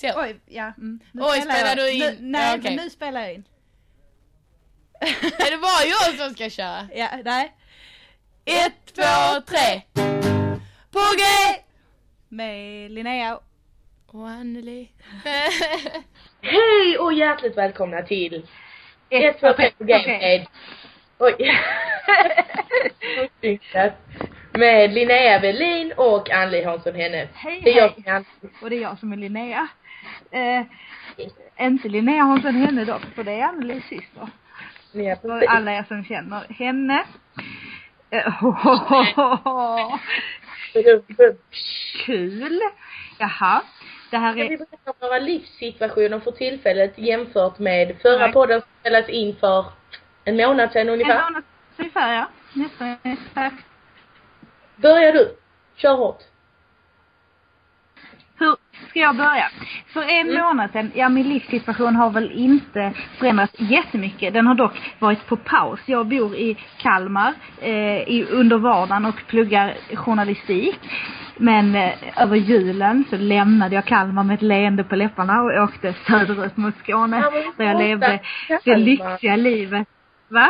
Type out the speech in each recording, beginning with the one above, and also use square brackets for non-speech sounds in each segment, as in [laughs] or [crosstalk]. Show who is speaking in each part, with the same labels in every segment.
Speaker 1: Så.
Speaker 2: Oj, ja. Mm. Nu
Speaker 1: Oj, spelar
Speaker 2: jag.
Speaker 1: du in?
Speaker 2: Nu, nej,
Speaker 1: Ja,
Speaker 2: men nu spelar jag in.
Speaker 1: Är det bara jag som ska köra? [laughs]
Speaker 2: Ja, nej.
Speaker 1: Ett, två, tre! På G!
Speaker 2: Med Linnea.
Speaker 1: Och Anneli. [laughs]
Speaker 3: Hej och hjärtligt välkomna till
Speaker 2: Ett,
Speaker 3: för
Speaker 2: okej,
Speaker 3: på med, oj, [laughs] med Linnea Welin och Anneli Hansson Henne.
Speaker 2: Hej,
Speaker 3: Det är jag
Speaker 2: hej.
Speaker 3: som är Anneli.
Speaker 2: Och det är jag som är Linnea. Eh, inte Linnea Hansson henne dock, för det är Annelies syster.
Speaker 3: Ja, precis.
Speaker 2: alla er som känner henne. Ho, ho. [laughs] Kul! Jaha. Det här
Speaker 3: Ska vi
Speaker 2: är,
Speaker 3: berätta om våra livssituationer för tillfället jämfört med förra
Speaker 2: Nej.
Speaker 3: podden som spelades in för en månad sedan
Speaker 2: en
Speaker 3: ungefär?
Speaker 2: månad ungefär ja. Nästan exakt.
Speaker 3: Börja du. Kör hårt.
Speaker 2: Hur ska jag börja? För en
Speaker 3: Mm.
Speaker 2: månad sedan, ja min livssituation har väl inte förändrats jättemycket. Den har dock varit på paus. Jag bor i Kalmar eh, i, under vardagen och pluggar journalistik. Men eh, över julen så lämnade jag Kalmar med ett leende på läpparna och åkte söderut mot Skåne.
Speaker 3: Ja,
Speaker 2: där jag levde det lyxiga livet. Va?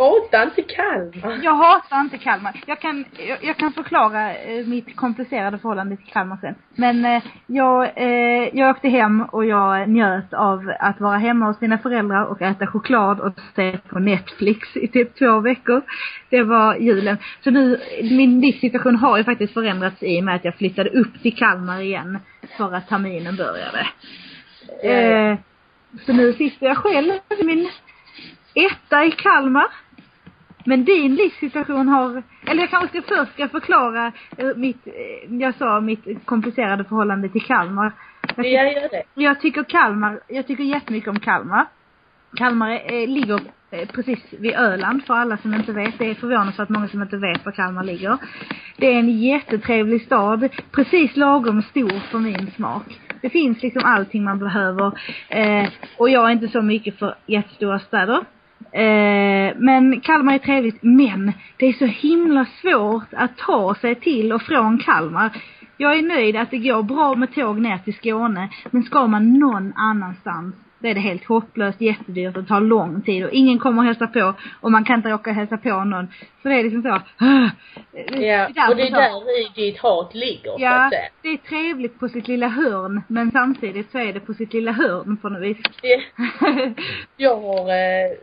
Speaker 3: Hata inte Kalmar.
Speaker 2: Jag hatar inte Kalmar. Jag kan, jag, jag kan förklara eh, mitt komplicerade förhållande till Kalmar sen. Men eh, jag, eh, jag åkte hem och jag njöt av att vara hemma hos mina föräldrar och äta choklad och se på Netflix i typ två veckor. Det var julen. Så nu, min livssituation har ju faktiskt förändrats i och med att jag flyttade upp till Kalmar igen för att terminen började. Eh, så nu sitter jag själv i min etta i Kalmar. Men din livssituation har, eller jag kanske ska först ska förklara eh, mitt, eh, jag sa mitt komplicerade förhållande till Kalmar. Jag,
Speaker 3: Ja,
Speaker 2: tycker,
Speaker 3: gör det.
Speaker 2: jag tycker Kalmar, jag tycker jättemycket om Kalmar. Kalmar eh, ligger eh, precis vid Öland för alla som inte vet. Det är förvånansvärt många som inte vet var Kalmar ligger. Det är en jättetrevlig stad. Precis lagom stor för min smak. Det finns liksom allting man behöver. Eh, och jag är inte så mycket för jättestora städer. Eh, men Kalmar är trevligt, men det är så himla svårt att ta sig till och från Kalmar. Jag är nöjd att det går bra med tåg ner till Skåne, men ska man någon annanstans då är det helt hopplöst, jättedyrt och tar lång tid och ingen kommer och hälsa på och man kan inte åka och hälsa på någon. Så det är liksom så,
Speaker 3: Ja, och det är där i ditt hat ligger
Speaker 2: Ja, det är trevligt på sitt lilla hörn, men samtidigt så är det på sitt lilla hörn på något vis.
Speaker 3: Det- [laughs] Jag har eh,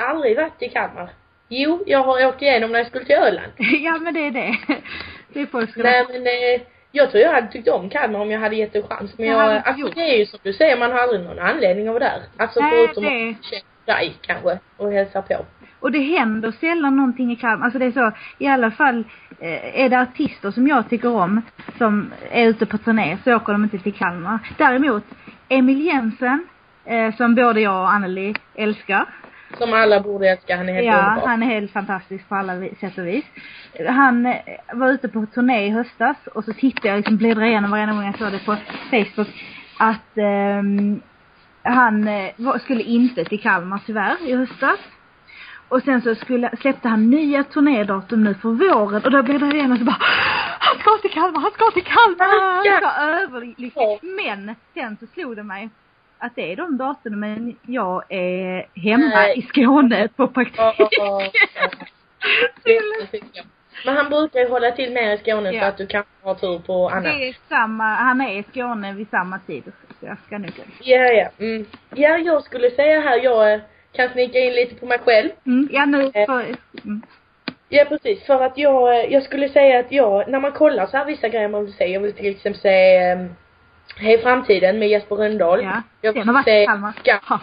Speaker 3: aldrig varit i Kalmar. Jo, jag har åkt igenom när jag skulle till Öland. [laughs]
Speaker 2: ja men det är det. Det är ska
Speaker 3: Nej men eh, jag tror jag hade tyckt om Kalmar om jag hade gett en chans. Men
Speaker 2: Det
Speaker 3: jag,
Speaker 2: inte
Speaker 3: alltså
Speaker 2: gjort.
Speaker 3: det är ju som du säger, man har aldrig någon anledning att vara där. Alltså
Speaker 2: Nej,
Speaker 3: förutom
Speaker 2: det-
Speaker 3: att känna dig kanske och hälsa på.
Speaker 2: Och det händer sällan någonting i Kalmar. Alltså det är så, i alla fall eh, är det artister som jag tycker om som är ute på turné så åker de inte till Kalmar. Däremot Emil Jensen, eh, som både jag och Anneli älskar.
Speaker 3: Som alla borde älska, han är helt
Speaker 2: Ja,
Speaker 3: underbar.
Speaker 2: han är helt fantastisk på alla sätt och vis. Han eh, var ute på turné i höstas och så tittade jag liksom bläddrade igenom varenda gång jag såg det på Facebook att ehm, han eh, var, skulle inte till Kalmar tyvärr i höstas. Och sen så skulle, släppte han nya turnédatum nu för våren och då bläddrade jag igenom och så bara Han ska till Kalmar, han ska till Kalmar!
Speaker 3: Ja.
Speaker 2: Så överlycklig. Men sen så slog det mig att det är de datumen jag är hemma
Speaker 3: Nej.
Speaker 2: i Skåne på praktik. [laughs]
Speaker 3: Det tycker jag. Men han brukar ju hålla till mer i Skåne
Speaker 2: Ja.
Speaker 3: så att du kan ha tur på annat.
Speaker 2: Det är samma, han är i Skåne vid samma tid. Så jag ska nog
Speaker 3: Ja, ja. Mm. Ja, jag skulle säga här, jag eh, kan snicka in lite på mig själv.
Speaker 2: mm, Ja nu
Speaker 3: Eh.
Speaker 2: för, mm.
Speaker 3: Ja precis, för att jag, eh, jag skulle säga att jag, när man kollar så här vissa grejer man vill se, jag vill till exempel um, Hej framtiden med Jesper Rönndahl.
Speaker 2: Ja,
Speaker 3: Jag
Speaker 2: den
Speaker 3: vill
Speaker 2: i
Speaker 3: se. Skam.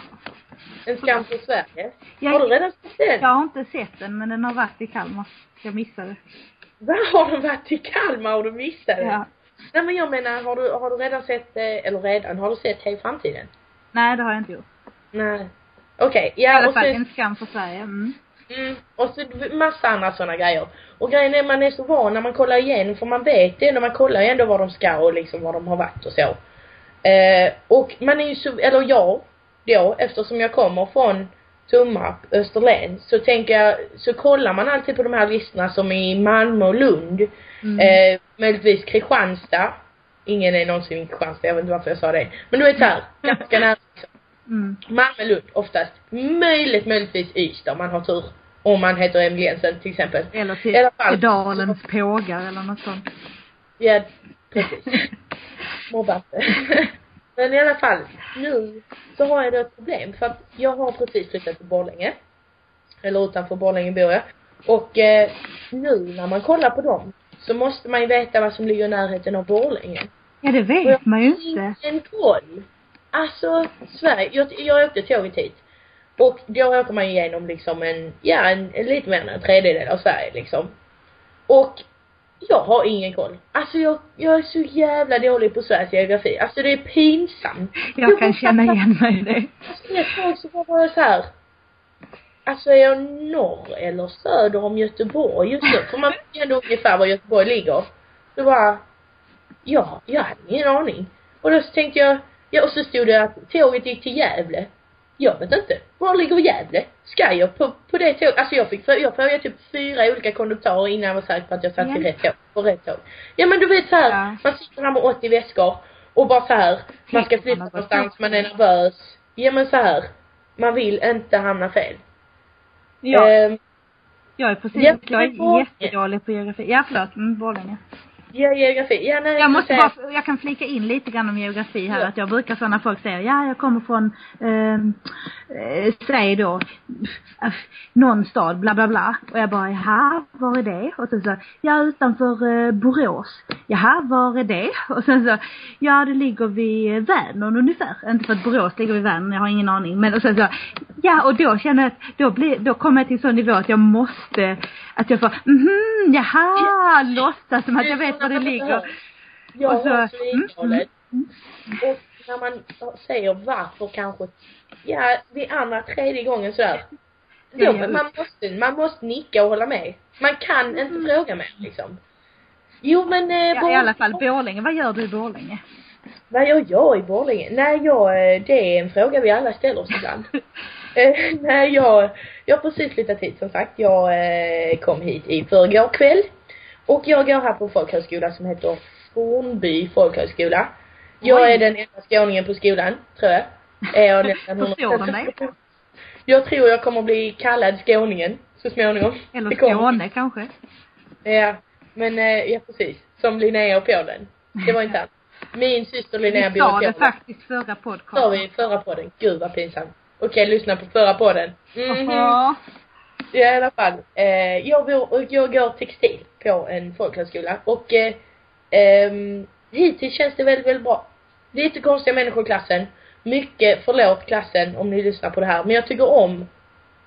Speaker 3: En skam för Sverige.
Speaker 2: Jag-
Speaker 3: Har du redan sett den?
Speaker 2: Jag har inte sett den men den har varit i Kalmar. Jag missade.
Speaker 3: Va, har du varit i Kalmar och du missade?
Speaker 2: Ja.
Speaker 3: Nej men jag menar, har du, har du redan sett, eh, eller redan, har du sett Hej framtiden?
Speaker 2: Nej det har jag inte gjort.
Speaker 3: Nej. Okej,
Speaker 2: I
Speaker 3: ja
Speaker 2: alla
Speaker 3: och
Speaker 2: fall
Speaker 3: så,
Speaker 2: en skam för Sverige. Mm.
Speaker 3: Mm, och så massa andra sådana grejer. Och grejen är man är så van när man kollar igen, för man vet det när man kollar ändå var de ska och liksom var de har varit och så. Eh, och man är ju så, eller jag, då, eftersom jag kommer från Tummarp, Österlen, så tänker jag, så kollar man alltid på de här listorna som i Malmö och Lund,
Speaker 2: Mm.
Speaker 3: eh, möjligtvis Kristianstad, ingen är någonsin i Kristianstad, jag vet inte varför jag sa det. Men du vet såhär, [laughs] ganska nära liksom.
Speaker 2: Mm.
Speaker 3: Malmö, Lund oftast. Möjligt, möjligtvis Ystad om man har tur. Om man heter Emil Jensen till exempel.
Speaker 2: Eller till,
Speaker 3: alla fall.
Speaker 2: till Dalens pågar eller något sånt.
Speaker 3: Ja, precis. [laughs] Mobba inte. [laughs] Men i alla fall, nu så har jag då ett problem för att jag har precis flyttat till Borlänge. Eller utanför Borlänge bor jag. Och eh, nu när man kollar på dem så måste man ju veta vad som ligger i närheten av Borlänge.
Speaker 2: Ja, det vet man ju inte.
Speaker 3: ingen koll. Alltså, Sverige, jag, jag åkte tåget hit. Och då åker man igenom liksom en, ja en, lite mer än en tredjedel av Sverige liksom. Och jag har ingen koll. Alltså jag, jag är så jävla dålig på Sveriges geografi. Alltså det är pinsamt.
Speaker 2: Jag kan känna igen mig i det.
Speaker 3: Alltså ett tag så var jag så här. Alltså är jag norr eller söder om Göteborg just nu? För man vet ändå ungefär var Göteborg ligger. Så bara, ja, jag hade ingen aning. Och då så tänkte jag, ja och så stod det att tåget gick till Gävle. Jag vet inte. Var ligger Gävle? Ska jag på, på det tåget? Alltså jag fick, jag frågade typ fyra olika konduktörer innan jag var säker på att jag satt i rätt tåg, på rätt tåg. Ja men du vet så här,
Speaker 2: Ja.
Speaker 3: man sitter här med 80 väskor och bara så här, man ska flytta någonstans, man är nervös. Ja men så här, man vill inte hamna fel.
Speaker 2: Ja,
Speaker 3: Ehm,
Speaker 2: jag är precis,
Speaker 3: ja,
Speaker 2: jag är jättedålig på geografi. Ja, förlåt, mm, Borlänge.
Speaker 3: Ja, geografi. Ja, nej,
Speaker 2: Jag måste
Speaker 3: säga-
Speaker 2: bara, jag kan flika in lite grann om geografi här.
Speaker 3: Ja.
Speaker 2: Att jag brukar så när folk säger, ja jag kommer från, ehm, eh, säg då, eh, någon stad, bla bla bla. Och jag bara, jaha, var är det? Och sen så, ja utanför eh, Borås. Jaha, var är det? [laughs] Och sen så, ja det ligger vid eh, Vänern ungefär. Inte för att Borås ligger vid Vänern, jag har ingen aning. Men och sen så, ja och då känner jag att, då blir, då kommer jag till sån nivå att jag måste, att jag får, mhm, jaha, låtsas som att jag vet var det ligger.
Speaker 3: Jag
Speaker 2: Och så-
Speaker 3: har
Speaker 2: mm,
Speaker 3: svinhållet. Och när man säger varför kanske, ja, vid andra, tredje gången sådär. Då,
Speaker 2: Ja,
Speaker 3: man måste, man måste nicka och hålla med. Man kan inte fråga mer liksom. Jo men, eh,
Speaker 2: Mm. Ja, i alla fall Borlänge. Vad gör du i Borlänge?
Speaker 3: Vad gör jag i Borlänge? Nej, jag, eh, det är en fråga vi alla ställer oss ibland. [laughs] eh, nej, jag, jag har precis flyttat hit som sagt. Jag eh, kom hit i förrgår kväll. Och jag går här på en folkhögskola som heter Fornby folkhögskola. Jag
Speaker 2: Oj.
Speaker 3: är den enda skåningen på skolan, tror jag. Är jag [laughs]
Speaker 2: Förstår de dig?
Speaker 3: Jag tror jag kommer bli kallad skåningen så småningom.
Speaker 2: Eller. Skåne kanske?
Speaker 3: Ja, men eh, ja precis. Som Linnea och Polen. Det var inte allt. Min syster Linnea
Speaker 2: Vi sa det faktiskt förra
Speaker 3: sa
Speaker 2: podcasten.
Speaker 3: vi förra podden. Gud vad pinsamt. Okej, lyssna på förra podden. Mhm.
Speaker 2: Jaha.
Speaker 3: Ja, i alla fall. Eh, jag, bor, och jag går textil på en folkhögskola och eh, ehm, hittills känns det väldigt, väldigt bra. Lite konstiga människor i klassen. Mycket, förlåt klassen om ni lyssnar på det här, men jag tycker om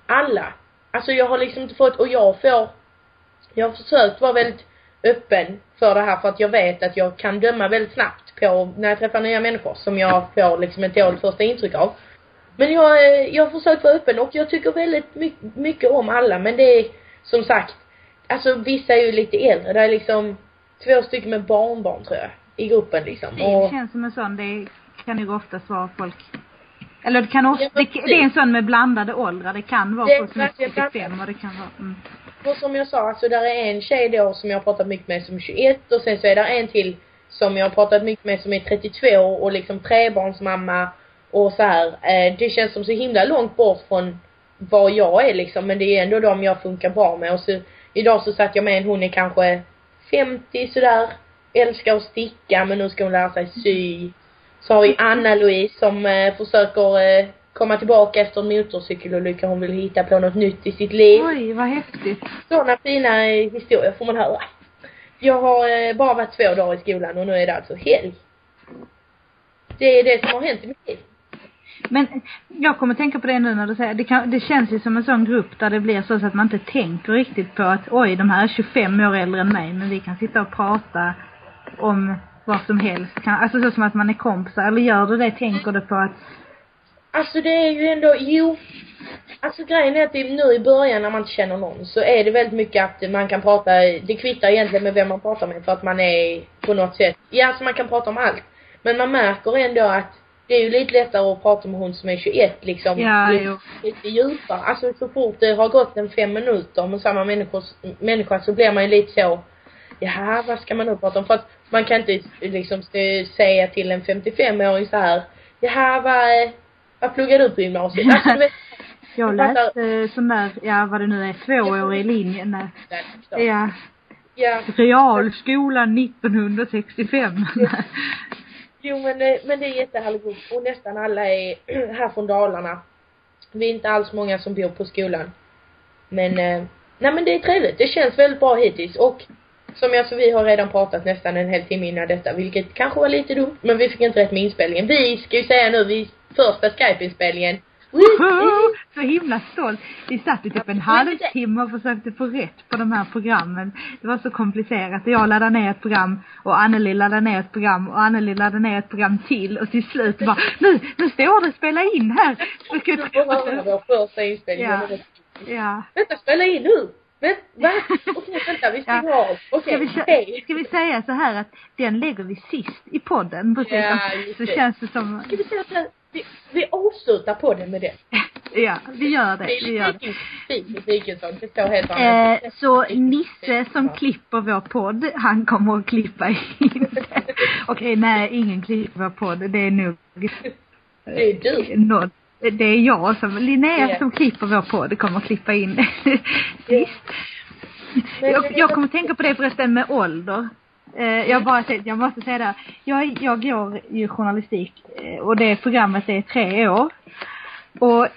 Speaker 3: alla. Alltså jag har liksom inte fått, och jag får, jag har försökt vara väldigt öppen för det här för att jag vet att jag kan döma väldigt snabbt på när jag träffar nya människor som jag får liksom ett dåligt första intryck av. Men jag, eh, jag har försökt vara öppen och jag tycker väldigt mycket, mycket om alla men det är som sagt, alltså vissa är ju lite äldre. Det är liksom två stycken med barnbarn tror jag i gruppen liksom.
Speaker 2: Det känns som en sån, det kan ju oftast vara folk eller det kan ofta,
Speaker 3: Ja,
Speaker 2: det, det är en sån med blandade åldrar. Det kan vara
Speaker 3: Det
Speaker 2: folk som är
Speaker 3: verkligen
Speaker 2: 75 och det kan vara, mm.
Speaker 3: och som jag sa, alltså där är en tjej då som jag har pratat mycket med som är 21 och sen så är där en till som jag har pratat mycket med som är 32 och liksom trebarnsmamma och så här. Eh, det känns som så himla långt bort från vad jag är liksom men det är ändå de jag funkar bra med och så idag så satt jag med en, hon är kanske 50 sådär, älskar att sticka men nu ska hon lära sig sy. Så har vi Anna-Louise som eh, försöker eh, komma tillbaka efter en motorcykelolycka, hon vill hitta på något nytt i sitt liv.
Speaker 2: Oj, vad häftigt.
Speaker 3: Sådana fina eh, historier får man höra. Jag har eh, bara varit två dagar i skolan och nu är det alltså helg. Det är det som har hänt i mitt liv.
Speaker 2: Men jag kommer tänka på det nu när du säger, det, kan, det känns ju som en sån grupp där det blir så att man inte tänker riktigt på att oj, de här är 25 år äldre än mig, men vi kan sitta och prata om vad som helst. Kan, alltså så som att man är kompisar, eller gör du det, tänker du på att,
Speaker 3: Alltså det är ju ändå, jo. Alltså grejen är att det, nu i början när man inte känner någon så är det väldigt mycket att man kan prata, det kvittar egentligen med vem man pratar med för att man är på något sätt, ja alltså man kan prata om allt. Men man märker ändå att det är ju lite lättare att prata med hon som är 21 liksom.
Speaker 2: Ja,
Speaker 3: lite,
Speaker 2: jo.
Speaker 3: lite djupare. Alltså så fort det har gått en fem minuter med samma människor, människa så blir man ju lite så, Jaha, vad ska man nu prata om? För att man kan inte liksom säga till en 55-åring så här, jaha, vad, vad pluggar du på gymnasiet? Alltså, du vet, [laughs]
Speaker 2: Jag läste sån där, ja vad det nu är, tvåårig linje. Nej. Ja,
Speaker 3: ja.
Speaker 2: realskolan 1965. [laughs]
Speaker 3: Jo men, men det är jättehärligt grupp och nästan alla är [clears throat] här från Dalarna. Vi är inte alls många som bor på skolan. Men, eh, nej men det är trevligt. Det känns väldigt bra hittills och som jag så vi har redan pratat nästan en hel timme innan detta, vilket kanske var lite dumt, men vi fick inte rätt med inspelningen. Vi ska ju säga nu, vi första Skype-inspelningen.
Speaker 2: Så himla stolt. Vi satt i typ en halvtimme och försökte få rätt på de här programmen. Det var så komplicerat. Jag laddade ner ett program och Anneli laddade ner ett program och Anneli laddade ner ett program till och till slut bara nu, nu står det spela in här.
Speaker 3: Vår första inspelning.
Speaker 2: Ja. Ja.
Speaker 3: Vänta, spela in nu! Men, va? Okej, vänta, vi [laughs] stänger
Speaker 2: Ja.
Speaker 3: av.
Speaker 2: Ska
Speaker 3: Okej,
Speaker 2: vi, sä-
Speaker 3: hej.
Speaker 2: ska vi säga så här att den lägger vi sist i podden precis.
Speaker 3: Ja,
Speaker 2: så känns det som,
Speaker 3: Ska vi säga så här, vi, vi avslutar på det med det. [laughs]
Speaker 2: ja vi gör det, vi gör det.
Speaker 3: annat.
Speaker 2: Eh, så Nisse som klipper vår podd, han kommer att klippa in. [laughs] Okej, nej, ingen klipper vår podd. Det är nog
Speaker 3: Det är du.
Speaker 2: något. Det är jag som, Linnea
Speaker 3: Ja.
Speaker 2: som klipper vår podd kommer att klippa in sist. [laughs] Jag, jag kommer att tänka på det förresten med ålder. Eh, jag bara säger, jag måste säga det. Jag, jag går ju journalistik eh, och det programmet är tre år. Och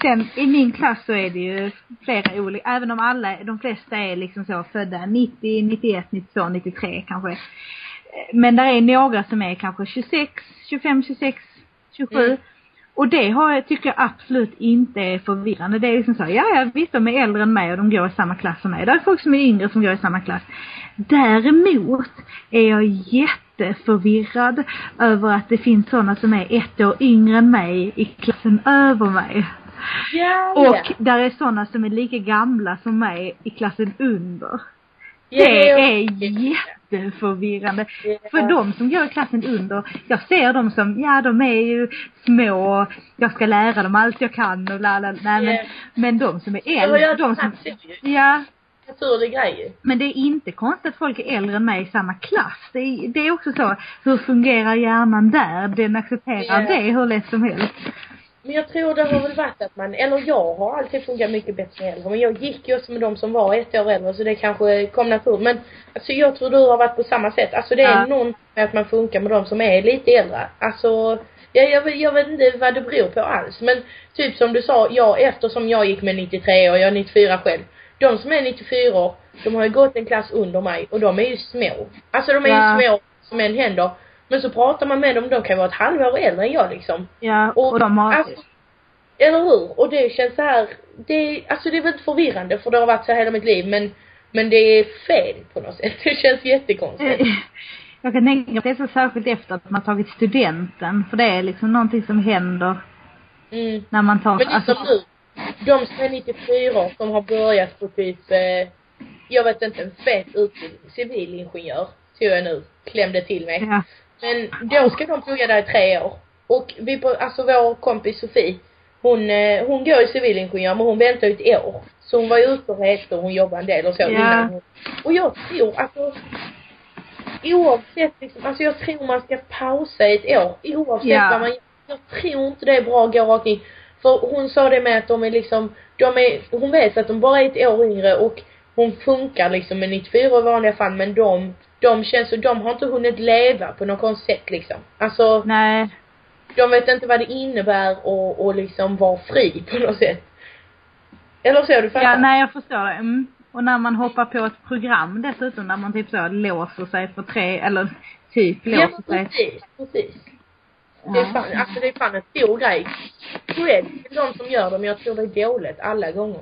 Speaker 2: sen i min klass så är det ju flera olika, även om alla, de flesta är liksom så födda 90, 91, 92, 93 kanske. Eh, men där är några som är kanske 26, 25, 26, 27.
Speaker 3: Mm.
Speaker 2: Och det har jag, tycker jag absolut inte är förvirrande. Det är liksom så, ja, ja visst de är äldre än mig och de går i samma klass som mig. Det är folk som är yngre som går i samma klass. Däremot är jag jätteförvirrad över att det finns sådana som är ett år yngre än mig i klassen över mig.
Speaker 3: Ja,
Speaker 2: Och
Speaker 3: ja.
Speaker 2: där är sådana som är lika gamla som mig i klassen under.
Speaker 3: Ja,
Speaker 2: Det är jätteförvirrande.
Speaker 3: Ja.
Speaker 2: För de som går i klassen under, jag ser dem som, ja de är ju små, jag ska lära dem allt jag kan och la la, nej men,
Speaker 3: Ja.
Speaker 2: men de som är
Speaker 3: Ja,
Speaker 2: äldre,
Speaker 3: jag
Speaker 2: de som, ja,
Speaker 3: Naturlig grej
Speaker 2: men det är inte konstigt att folk är äldre än mig i samma klass. Det är, det är också så, hur fungerar hjärnan där? Den accepterar
Speaker 3: Ja.
Speaker 2: det hur lätt som helst.
Speaker 3: Men jag tror det har väl varit att man, eller jag har alltid funkat mycket bättre med äldre. Men jag gick ju också med de som var ett år äldre så det kanske kom naturligt. Men alltså jag tror du har varit på samma sätt. Alltså det är
Speaker 2: Ja.
Speaker 3: någon med att man funkar med de som är lite äldre. Alltså, jag, jag, vet- jag vet inte vad det beror på alls. Men typ som du sa, jag eftersom jag gick med 93 och jag är 94 själv. De som är 94 år, de har ju gått en klass under mig och de är ju små. Alltså de är
Speaker 2: Ja.
Speaker 3: ju små som en händer. Men så pratar man med dem, de kan vara ett halvår äldre än jag liksom.
Speaker 2: Ja,
Speaker 3: Och,
Speaker 2: och de har,
Speaker 3: alltså, eller hur? Och det känns så här, det, alltså det är väldigt förvirrande för det har varit så här hela mitt liv men, men det är fel på något sätt. [laughs] Det känns jättekonstigt. [laughs]
Speaker 2: Jag kan tänka mig att det är så särskilt efter att man tagit studenten. För det är liksom någonting som händer
Speaker 3: Mm.
Speaker 2: när man tar,
Speaker 3: Men som nu, de som är 94 år som har börjat på typ, eh, jag vet inte, en fet utbildning, civilingenjör, tror jag nu, klämde till mig.
Speaker 2: ja,
Speaker 3: Men då ska de plugga där i tre år. Och vi, på- alltså vår kompis Sofie, hon, eh, hon går i civilingenjör men hon väntar ju ett år. Så hon var ju ute och reste och hon jobbade en del och så
Speaker 2: Ja.
Speaker 3: innan Och jag tror alltså oavsett liksom, alltså jag tror man ska pausa i ett år oavsett
Speaker 2: Ja.
Speaker 3: vad man gör. Jag tror inte det är bra att gå rakt in. För hon sa det med att de är liksom, de är, hon vet att de bara är ett år yngre och hon funkar liksom med 94 i vanliga fall men de, de känns så, de har inte hunnit leva på något sätt liksom. Alltså,
Speaker 2: nej,
Speaker 3: de vet inte vad det innebär att, att liksom vara fri på något sätt. Eller så, du fattar?
Speaker 2: ja, nej jag förstår det. Mm. Och när man hoppar på ett program dessutom, där man typ så låser sig för tre, eller typ
Speaker 3: Ja,
Speaker 2: låser sig.
Speaker 3: precis, precis. Det är fan, alltså det är fan en stor grej. Cred till de som gör det, men jag tror det är dåligt alla gånger.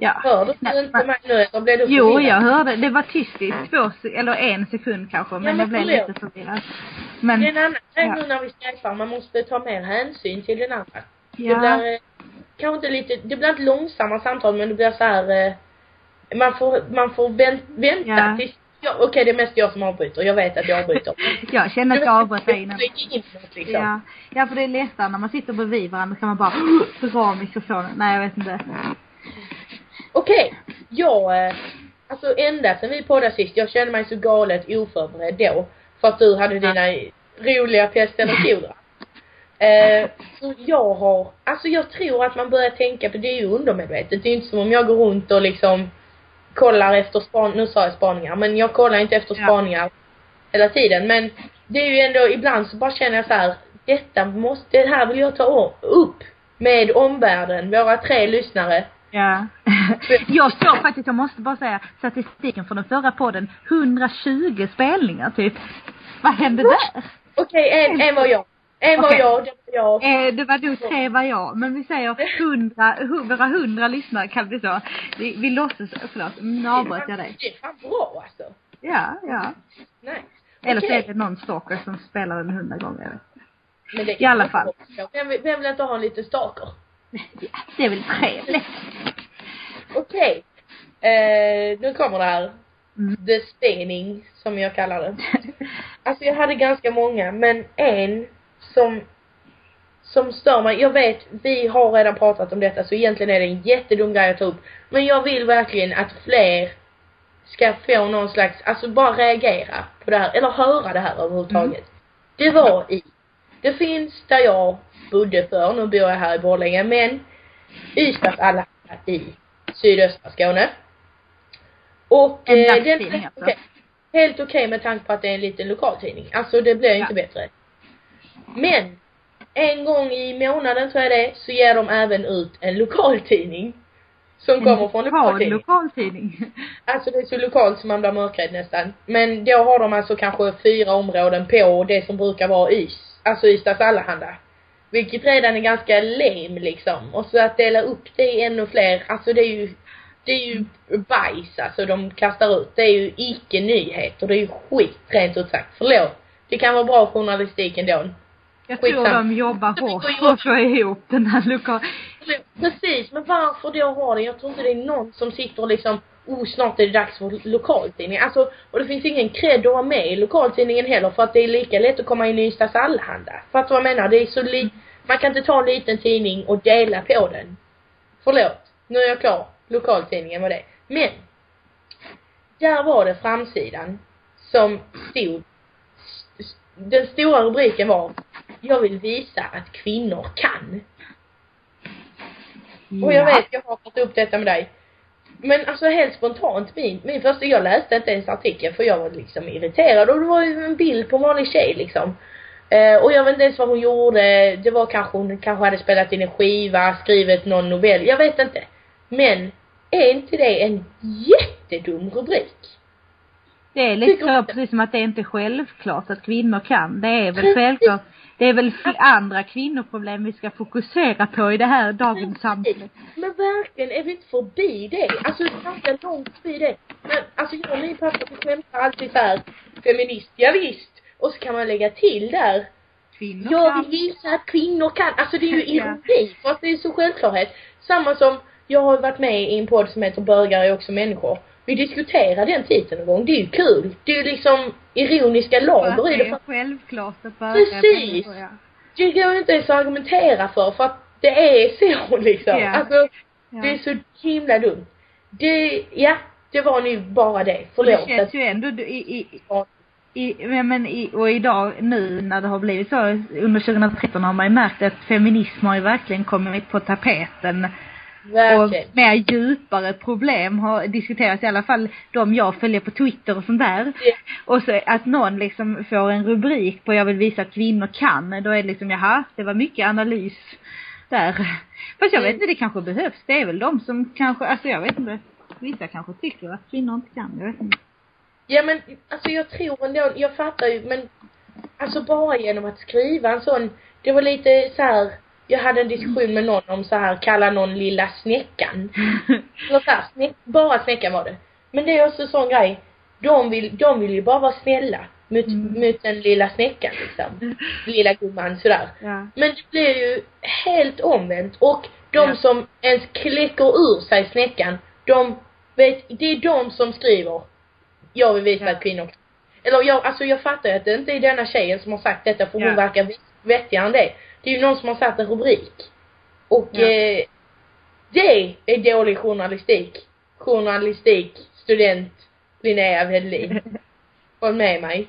Speaker 2: Ja.
Speaker 3: Hör du inte mig nu eller blev du
Speaker 2: Jo,
Speaker 3: förvirrad?
Speaker 2: jag hörde. Det var tyst i två, eller en sekund kanske, men,
Speaker 3: men
Speaker 2: jag blev
Speaker 3: förlåt.
Speaker 2: lite förvirrad. Men,
Speaker 3: Det är en annan grej
Speaker 2: Ja.
Speaker 3: nu när vi skypar, man måste ta mer hänsyn till den andra. Det
Speaker 2: ja,
Speaker 3: blir, eh, kanske inte lite, det blir inte långsamma samtal men det blir så här. Eh, man får, man får vänt, vänta
Speaker 2: Ja.
Speaker 3: tills, ja, okej det är mest jag som avbryter, jag vet att jag avbryter. [laughs]
Speaker 2: jag kände att jag avbröt dig innan.
Speaker 3: Det liksom.
Speaker 2: Ja, ja, för det är lättare när man sitter bredvid varandra kan man bara [gasps] dra mikrofonen. Nej, jag vet inte.
Speaker 3: Okej, jag, eh, alltså ända sen vi poddade sist, jag kände mig så galet oförberedd då. För att du hade dina roliga pest eller kolera. Eh, så jag har, alltså jag tror att man börjar tänka på, det är ju undermedvetet. Det är ju inte som om jag går runt och liksom kollar efter span, nu sa jag spaningar, men jag kollar inte efter
Speaker 2: Ja.
Speaker 3: spaningar hela tiden. Men det är ju ändå, ibland så bara känner jag så här, detta måste, det här vill jag ta upp med omvärlden, våra tre lyssnare.
Speaker 2: Ja. [laughs] Jag såg faktiskt, jag måste bara säga, statistiken från den förra podden, 120 spelningar typ. Vad hände där?
Speaker 3: Okej, en, en var jag. En var
Speaker 2: Okej.
Speaker 3: jag, det var jag.
Speaker 2: Eh, det var nog tre var jag, men vi säger hundra, hu- våra hundra lyssnare kan bli så. Vi, vi låtsas, förlåt, nu avbröt jag dig.
Speaker 3: Det är fan bra alltså.
Speaker 2: Ja, ja.
Speaker 3: Nej.
Speaker 2: Eller så
Speaker 3: Okej.
Speaker 2: är det någon stalker som spelar den hundra gånger.
Speaker 3: Men det
Speaker 2: I alla fall.
Speaker 3: Vem, vem vill inte ha en liten stalker?
Speaker 2: Ja, det är väl trevligt.
Speaker 3: Okej. Eh, nu kommer det här.
Speaker 2: Mm.
Speaker 3: The spinning, som jag kallar det. [laughs] Alltså jag hade ganska många, men en som som stör mig, jag vet, vi har redan pratat om detta så egentligen är det en jättedum grej att ta upp. Men jag vill verkligen att fler ska få någon slags, alltså bara reagera på det här, eller höra det här överhuvudtaget. Det var i, det finns där jag bodde för, nu bor jag här i Borlänge, men Ystads alla i sydöstra Skåne. Och
Speaker 2: En
Speaker 3: eh, den
Speaker 2: dagstidning alltså.
Speaker 3: okej. Helt okej med tanke på att det är en liten lokaltidning. Alltså det blir ju inte
Speaker 2: Ja.
Speaker 3: bättre. Men en gång i månaden tror jag det så ger de även ut en lokaltidning. Som kommer från
Speaker 2: lokal
Speaker 3: lokaltidning.
Speaker 2: lokaltidning. [laughs]
Speaker 3: Alltså det är så lokalt som man blir mörkrädd nästan. Men då har de alltså kanske fyra områden på det som brukar vara Ys. Alltså Ystads Allehanda. Vilket redan är ganska lame liksom. Och så att dela upp det i ännu fler, alltså det är ju det är ju bajs alltså de kastar ut. Det är ju icke nyheter. Det är ju skit rent ut sagt. Förlåt. Det kan vara bra journalistik ändå.
Speaker 2: Jag tror
Speaker 3: Skitsamma.
Speaker 2: de jobbar hårt för att få ihop den här lokal...
Speaker 3: Precis, men varför då ha det? Jag tror inte det är någon som sitter och liksom oh snart är det dags för lokaltidning. Alltså, och det finns ingen cred att vara med i lokaltidningen heller för att det är lika lätt att komma in i Ystads Allehanda. Fattar du vad jag menar? Det är så li- man kan inte ta en liten tidning och dela på den. Förlåt, nu är jag klar. Lokaltidningen var det. Men, där var det framsidan som stod, den stora rubriken var Jag vill visa att kvinnor kan. Och jag vet, jag har tagit upp detta med dig. Men alltså helt spontant, min, min första, jag läste inte ens artikeln för jag var liksom irriterad och det var ju en bild på en vanlig tjej liksom. Eh, och jag vet inte ens vad hon gjorde, det var kanske hon kanske hade spelat in en skiva, skrivit någon novell, jag vet inte. Men, är inte det en jättedum rubrik?
Speaker 2: Det är lite så, precis som att det inte är självklart att kvinnor kan. Det är väl självklart. Det är väl andra kvinnoproblem vi ska fokusera på i det här dagens samhälle.
Speaker 3: Men verkligen, är vi inte förbi det? Alltså det är ganska långt förbi det. Men alltså jag och min pappa vi skämtar alltid såhär, feminist, ja, visst. Och så kan man lägga till där,
Speaker 2: Kvinnor
Speaker 3: jag
Speaker 2: kan.
Speaker 3: vill visa att kvinnor kan. Alltså det är ju [laughs] ironi, för att det är så självklarhet. Samma som, jag har varit med i en podd som heter Bögar är också människor. Vi diskuterar den titeln en gång, det är ju kul. Det är ju liksom ironiska
Speaker 2: För
Speaker 3: lager
Speaker 2: att
Speaker 3: i
Speaker 2: det
Speaker 3: det.
Speaker 2: är
Speaker 3: För
Speaker 2: självklart att börja
Speaker 3: Precis.
Speaker 2: på, ja.
Speaker 3: det går ju inte ens att argumentera för, för att det är så [laughs] liksom.
Speaker 2: Ja.
Speaker 3: Alltså,
Speaker 2: Ja.
Speaker 3: det är så himla dumt. Det, ja, det var nu bara det.
Speaker 2: Och det
Speaker 3: Förlåt.
Speaker 2: känns ju ändå i, i. i, men, i, och idag nu när det har blivit så under 2013 har man ju märkt att feminism har ju verkligen kommit på tapeten.
Speaker 3: Verkligen.
Speaker 2: Och mer djupare problem har diskuterats i alla fall de jag följer på Twitter och sånt där.
Speaker 3: Ja.
Speaker 2: Och så att någon liksom får en rubrik på jag vill visa att kvinnor kan, då är det liksom jaha, det var mycket analys där. Fast jag vet inte, det kanske behövs. Det är väl de som kanske, alltså jag vet inte. Vissa kanske tycker att kvinnor inte kan, jag vet inte.
Speaker 3: Ja men, alltså jag tror ändå, jag fattar ju men Alltså bara genom att skriva en sån, det var lite så här. Jag hade en diskussion med någon om så här, kalla någon lilla snäckan. [laughs] Eller så här, snäck, bara snäckan var det. Men det är också en sån grej. De vill, de vill ju bara vara snälla mot,
Speaker 2: Mm.
Speaker 3: mot den lilla snäckan liksom. [laughs] Lilla gumman sådär.
Speaker 2: ja.
Speaker 3: Men det blir ju helt omvänt och de
Speaker 2: Ja.
Speaker 3: som ens kläcker ur sig snäckan, de vet, det är de som skriver jag vill visa
Speaker 2: Ja.
Speaker 3: att kvinnor kan." Eller jag, alltså jag fattar ju att det inte är denna tjejen som har sagt detta för
Speaker 2: Ja.
Speaker 3: hon verkar vettigare än det. Det är ju någon som har satt en rubrik. Och
Speaker 2: Ja.
Speaker 3: eh, det är dålig journalistik. Journalistik student Linnea Wedlin. [laughs] Håll med mig.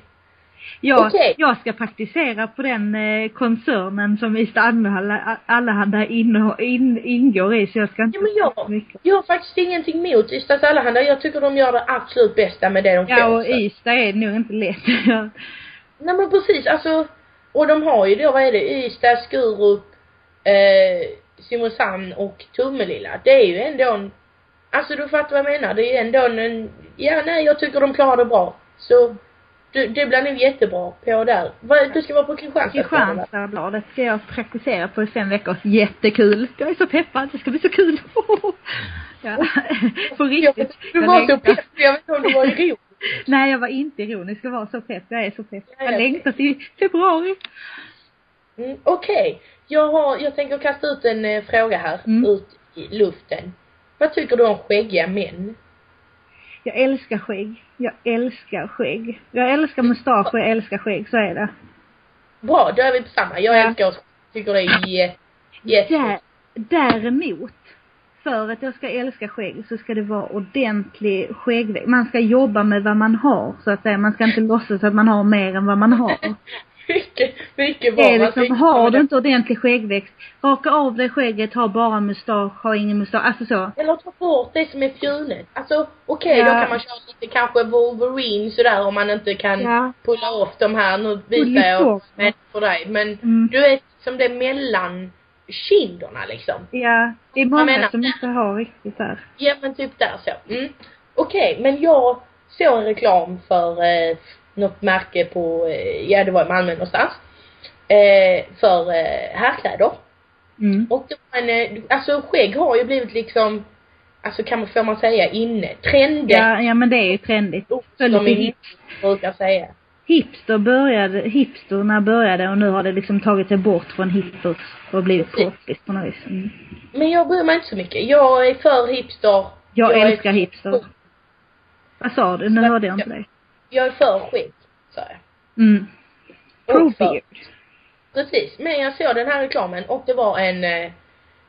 Speaker 2: Jag,
Speaker 3: Okej.
Speaker 2: jag ska praktisera på den eh, koncernen som Ystad Allehanda, Allehanda in, in, ingår i så jag ska inte
Speaker 3: Ja men jag,
Speaker 2: mycket.
Speaker 3: jag har faktiskt ingenting emot Ystads Allehanda. Jag tycker de gör det absolut bästa med det de
Speaker 2: Ja
Speaker 3: får.
Speaker 2: och Ystad är nog inte lätt. Ja. [laughs]
Speaker 3: Nej men precis, alltså. Och de har ju då, vad är det, Ystad, Skurup, eh, Simrishamn och Tomelilla. Det är ju ändå en, alltså du fattar vad jag menar. Det är ju ändå en, ja nej jag tycker de klarar det bra. Så, det, det blir nog jättebra på där. Du ska vara på Kristianstad?
Speaker 2: Kristianstadsbladet ska jag praktisera på i fem veckor. Jättekul! Jag är så peppad, det ska bli så kul! [laughs] ja, [laughs] på riktigt.
Speaker 3: du var så pepp, jag vet inte om du var ironisk. [laughs]
Speaker 2: Nej, jag var inte ironisk. Jag var så pepp. Jag är så pepp.
Speaker 3: Ja,
Speaker 2: Jag
Speaker 3: ja.
Speaker 2: längtar till februari.
Speaker 3: Mm, Okej. Jag har, jag tänker kasta ut en eh, fråga här,
Speaker 2: Mm.
Speaker 3: ut i luften. Vad tycker du om skäggiga män?
Speaker 2: Jag älskar skägg. Jag älskar skägg. Jag älskar mustasch och jag älskar skägg, så är det.
Speaker 3: Bra, då är vi på samma. Jag
Speaker 2: Ja.
Speaker 3: älskar och tycker det är jä- jätte...
Speaker 2: Där, däremot, för att jag ska älska skägg så ska det vara ordentlig skäggväxt. Man ska jobba med vad man har, så att säga. Man ska inte låtsas att man har mer än vad man har. [laughs]
Speaker 3: Mycket, mycket bra.
Speaker 2: Det är liksom, har du inte ordentlig skäggväxt, raka av dig skägget, ha bara mustasch, ha ingen mustasch, alltså så.
Speaker 3: Eller ta bort det som är fjunet. Alltså okej, då
Speaker 2: Ja.
Speaker 3: kan man köra lite kanske Wolverine sådär om man inte kan
Speaker 2: Ja.
Speaker 3: pulla off de här. Nu visar jag med för dig. Men
Speaker 2: Mm.
Speaker 3: du vet som det är mellan kinderna liksom.
Speaker 2: Ja, det är många
Speaker 3: menar-
Speaker 2: som inte har riktigt där.
Speaker 3: Ja men typ där så. Mm. Okej, men jag såg en reklam för eh, något märke på, eh, ja det var i Malmö någonstans. Eh, för eh, herrkläder.
Speaker 2: Mm.
Speaker 3: Och det var en, eh, alltså skägg har ju blivit liksom, alltså kan man, får man säga inne, trendigt.
Speaker 2: Ja, ja men det är trendigt. Så
Speaker 3: som
Speaker 2: lite
Speaker 3: vi
Speaker 2: hip,
Speaker 3: brukar säga.
Speaker 2: hipster började, hipsterna började och nu har det liksom tagit sig bort från hipsters och blivit poppis på något vis. Mm.
Speaker 3: Men jag bryr mig inte så mycket. Jag är för hipster.
Speaker 2: Jag,
Speaker 3: är
Speaker 2: älskar hipster. Vad sa du? Nu hörde jag inte dig.
Speaker 3: Jag är för skägg, sa jag.
Speaker 2: Mm.
Speaker 3: Och
Speaker 2: Pro
Speaker 3: för-
Speaker 2: beard.
Speaker 3: Precis, men jag såg den här reklamen och det var en eh,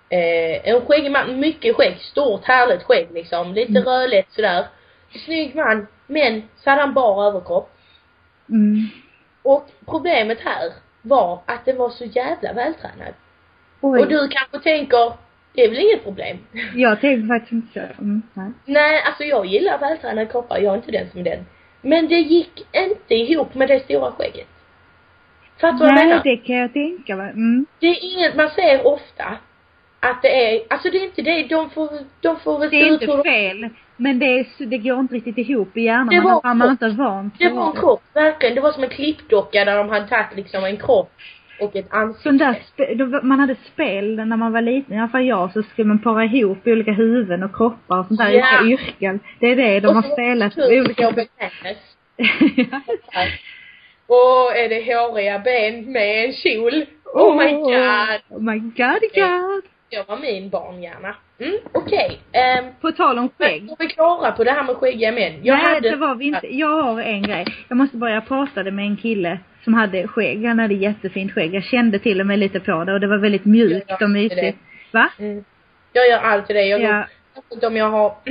Speaker 3: eh, en skäggig man, mycket skägg, stort härligt skägg liksom, lite
Speaker 2: Mm.
Speaker 3: rödlätt sådär. Snygg man, men så hade han bara överkropp.
Speaker 2: Mm.
Speaker 3: Och problemet här var att den var så jävla vältränad.
Speaker 2: Oj.
Speaker 3: Och du kanske tänker, det är väl inget problem?
Speaker 2: Jag tänkte faktiskt inte så. Mm. Nej.
Speaker 3: Nej, alltså jag gillar vältränade kroppar, jag är inte den som är den. Men det gick inte ihop med det stora skägget. Fattar du vad jag
Speaker 2: Nej,
Speaker 3: menar?
Speaker 2: det kan jag tänka mig. Mm.
Speaker 3: Det är inget man ser ofta. Att det är, alltså det är inte det, de får, de får väl
Speaker 2: Det är inte
Speaker 3: de
Speaker 2: fel. Men det, är, det går inte riktigt ihop i hjärnan.
Speaker 3: Det
Speaker 2: Man,
Speaker 3: var
Speaker 2: man
Speaker 3: kropp.
Speaker 2: inte van
Speaker 3: Det var en kropp, verkligen. Det var som en klippdocka där de hade tagit liksom en kropp och ett ansikte.
Speaker 2: Där, då, man hade spel när man var liten, i alla fall jag, så skulle man para ihop olika huvuden och kroppar och sånt där,
Speaker 3: Ja.
Speaker 2: olika yrken. Det är det de
Speaker 3: Och
Speaker 2: har spelat. i olika...
Speaker 3: bananas. [laughs] Och är det håriga ben med en kjol. Oh my god!
Speaker 2: Oh my god, god.
Speaker 3: Det var min barnhjärna. Mm, okej. ehm,
Speaker 2: På tal om skägg.
Speaker 3: var vi klara på det här med skäggiga män? Jag
Speaker 2: Nej,
Speaker 3: hade...
Speaker 2: det var vi inte. Jag har en grej. Jag måste bara, jag pratade med en kille som hade skägg. Han hade jättefint skägg. Jag kände till och med lite på det och det var väldigt mjukt och mysigt. Va?
Speaker 3: Mm. Jag gör alltid det. Jag
Speaker 2: Ja.
Speaker 3: går, om jag har, [clears throat]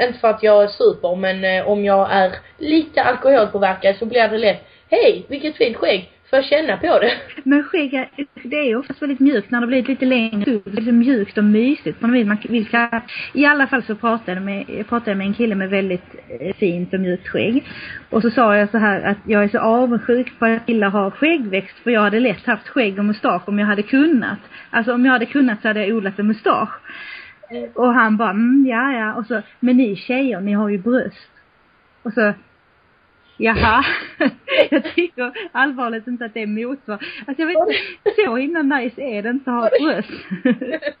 Speaker 3: inte för att jag är super, men eh, om jag är lite alkoholpåverkad så blir det lätt, hej, vilket fint skägg, får jag känna på det?
Speaker 2: Men skägg, det är ju oftast väldigt mjukt när det blir lite längre upp. Det är så mjukt och mysigt på något vis. Man vill I alla fall så pratade jag med, jag pratade med en kille med väldigt eh, fint och mjukt skägg. Och så sa jag så här att jag är så avundsjuk på att killar har skäggväxt för jag hade lätt haft skägg och mustasch om jag hade kunnat. Alltså om jag hade kunnat så hade jag odlat en mustasch. Och han bara, mm, ja ja. Och så, men ni tjejer, ni har ju bröst. Och så, jaha. [laughs] jag tycker allvarligt inte att det är motsvar. Alltså jag vet inte, [laughs] så himla nice är det inte att ha bröst. [laughs]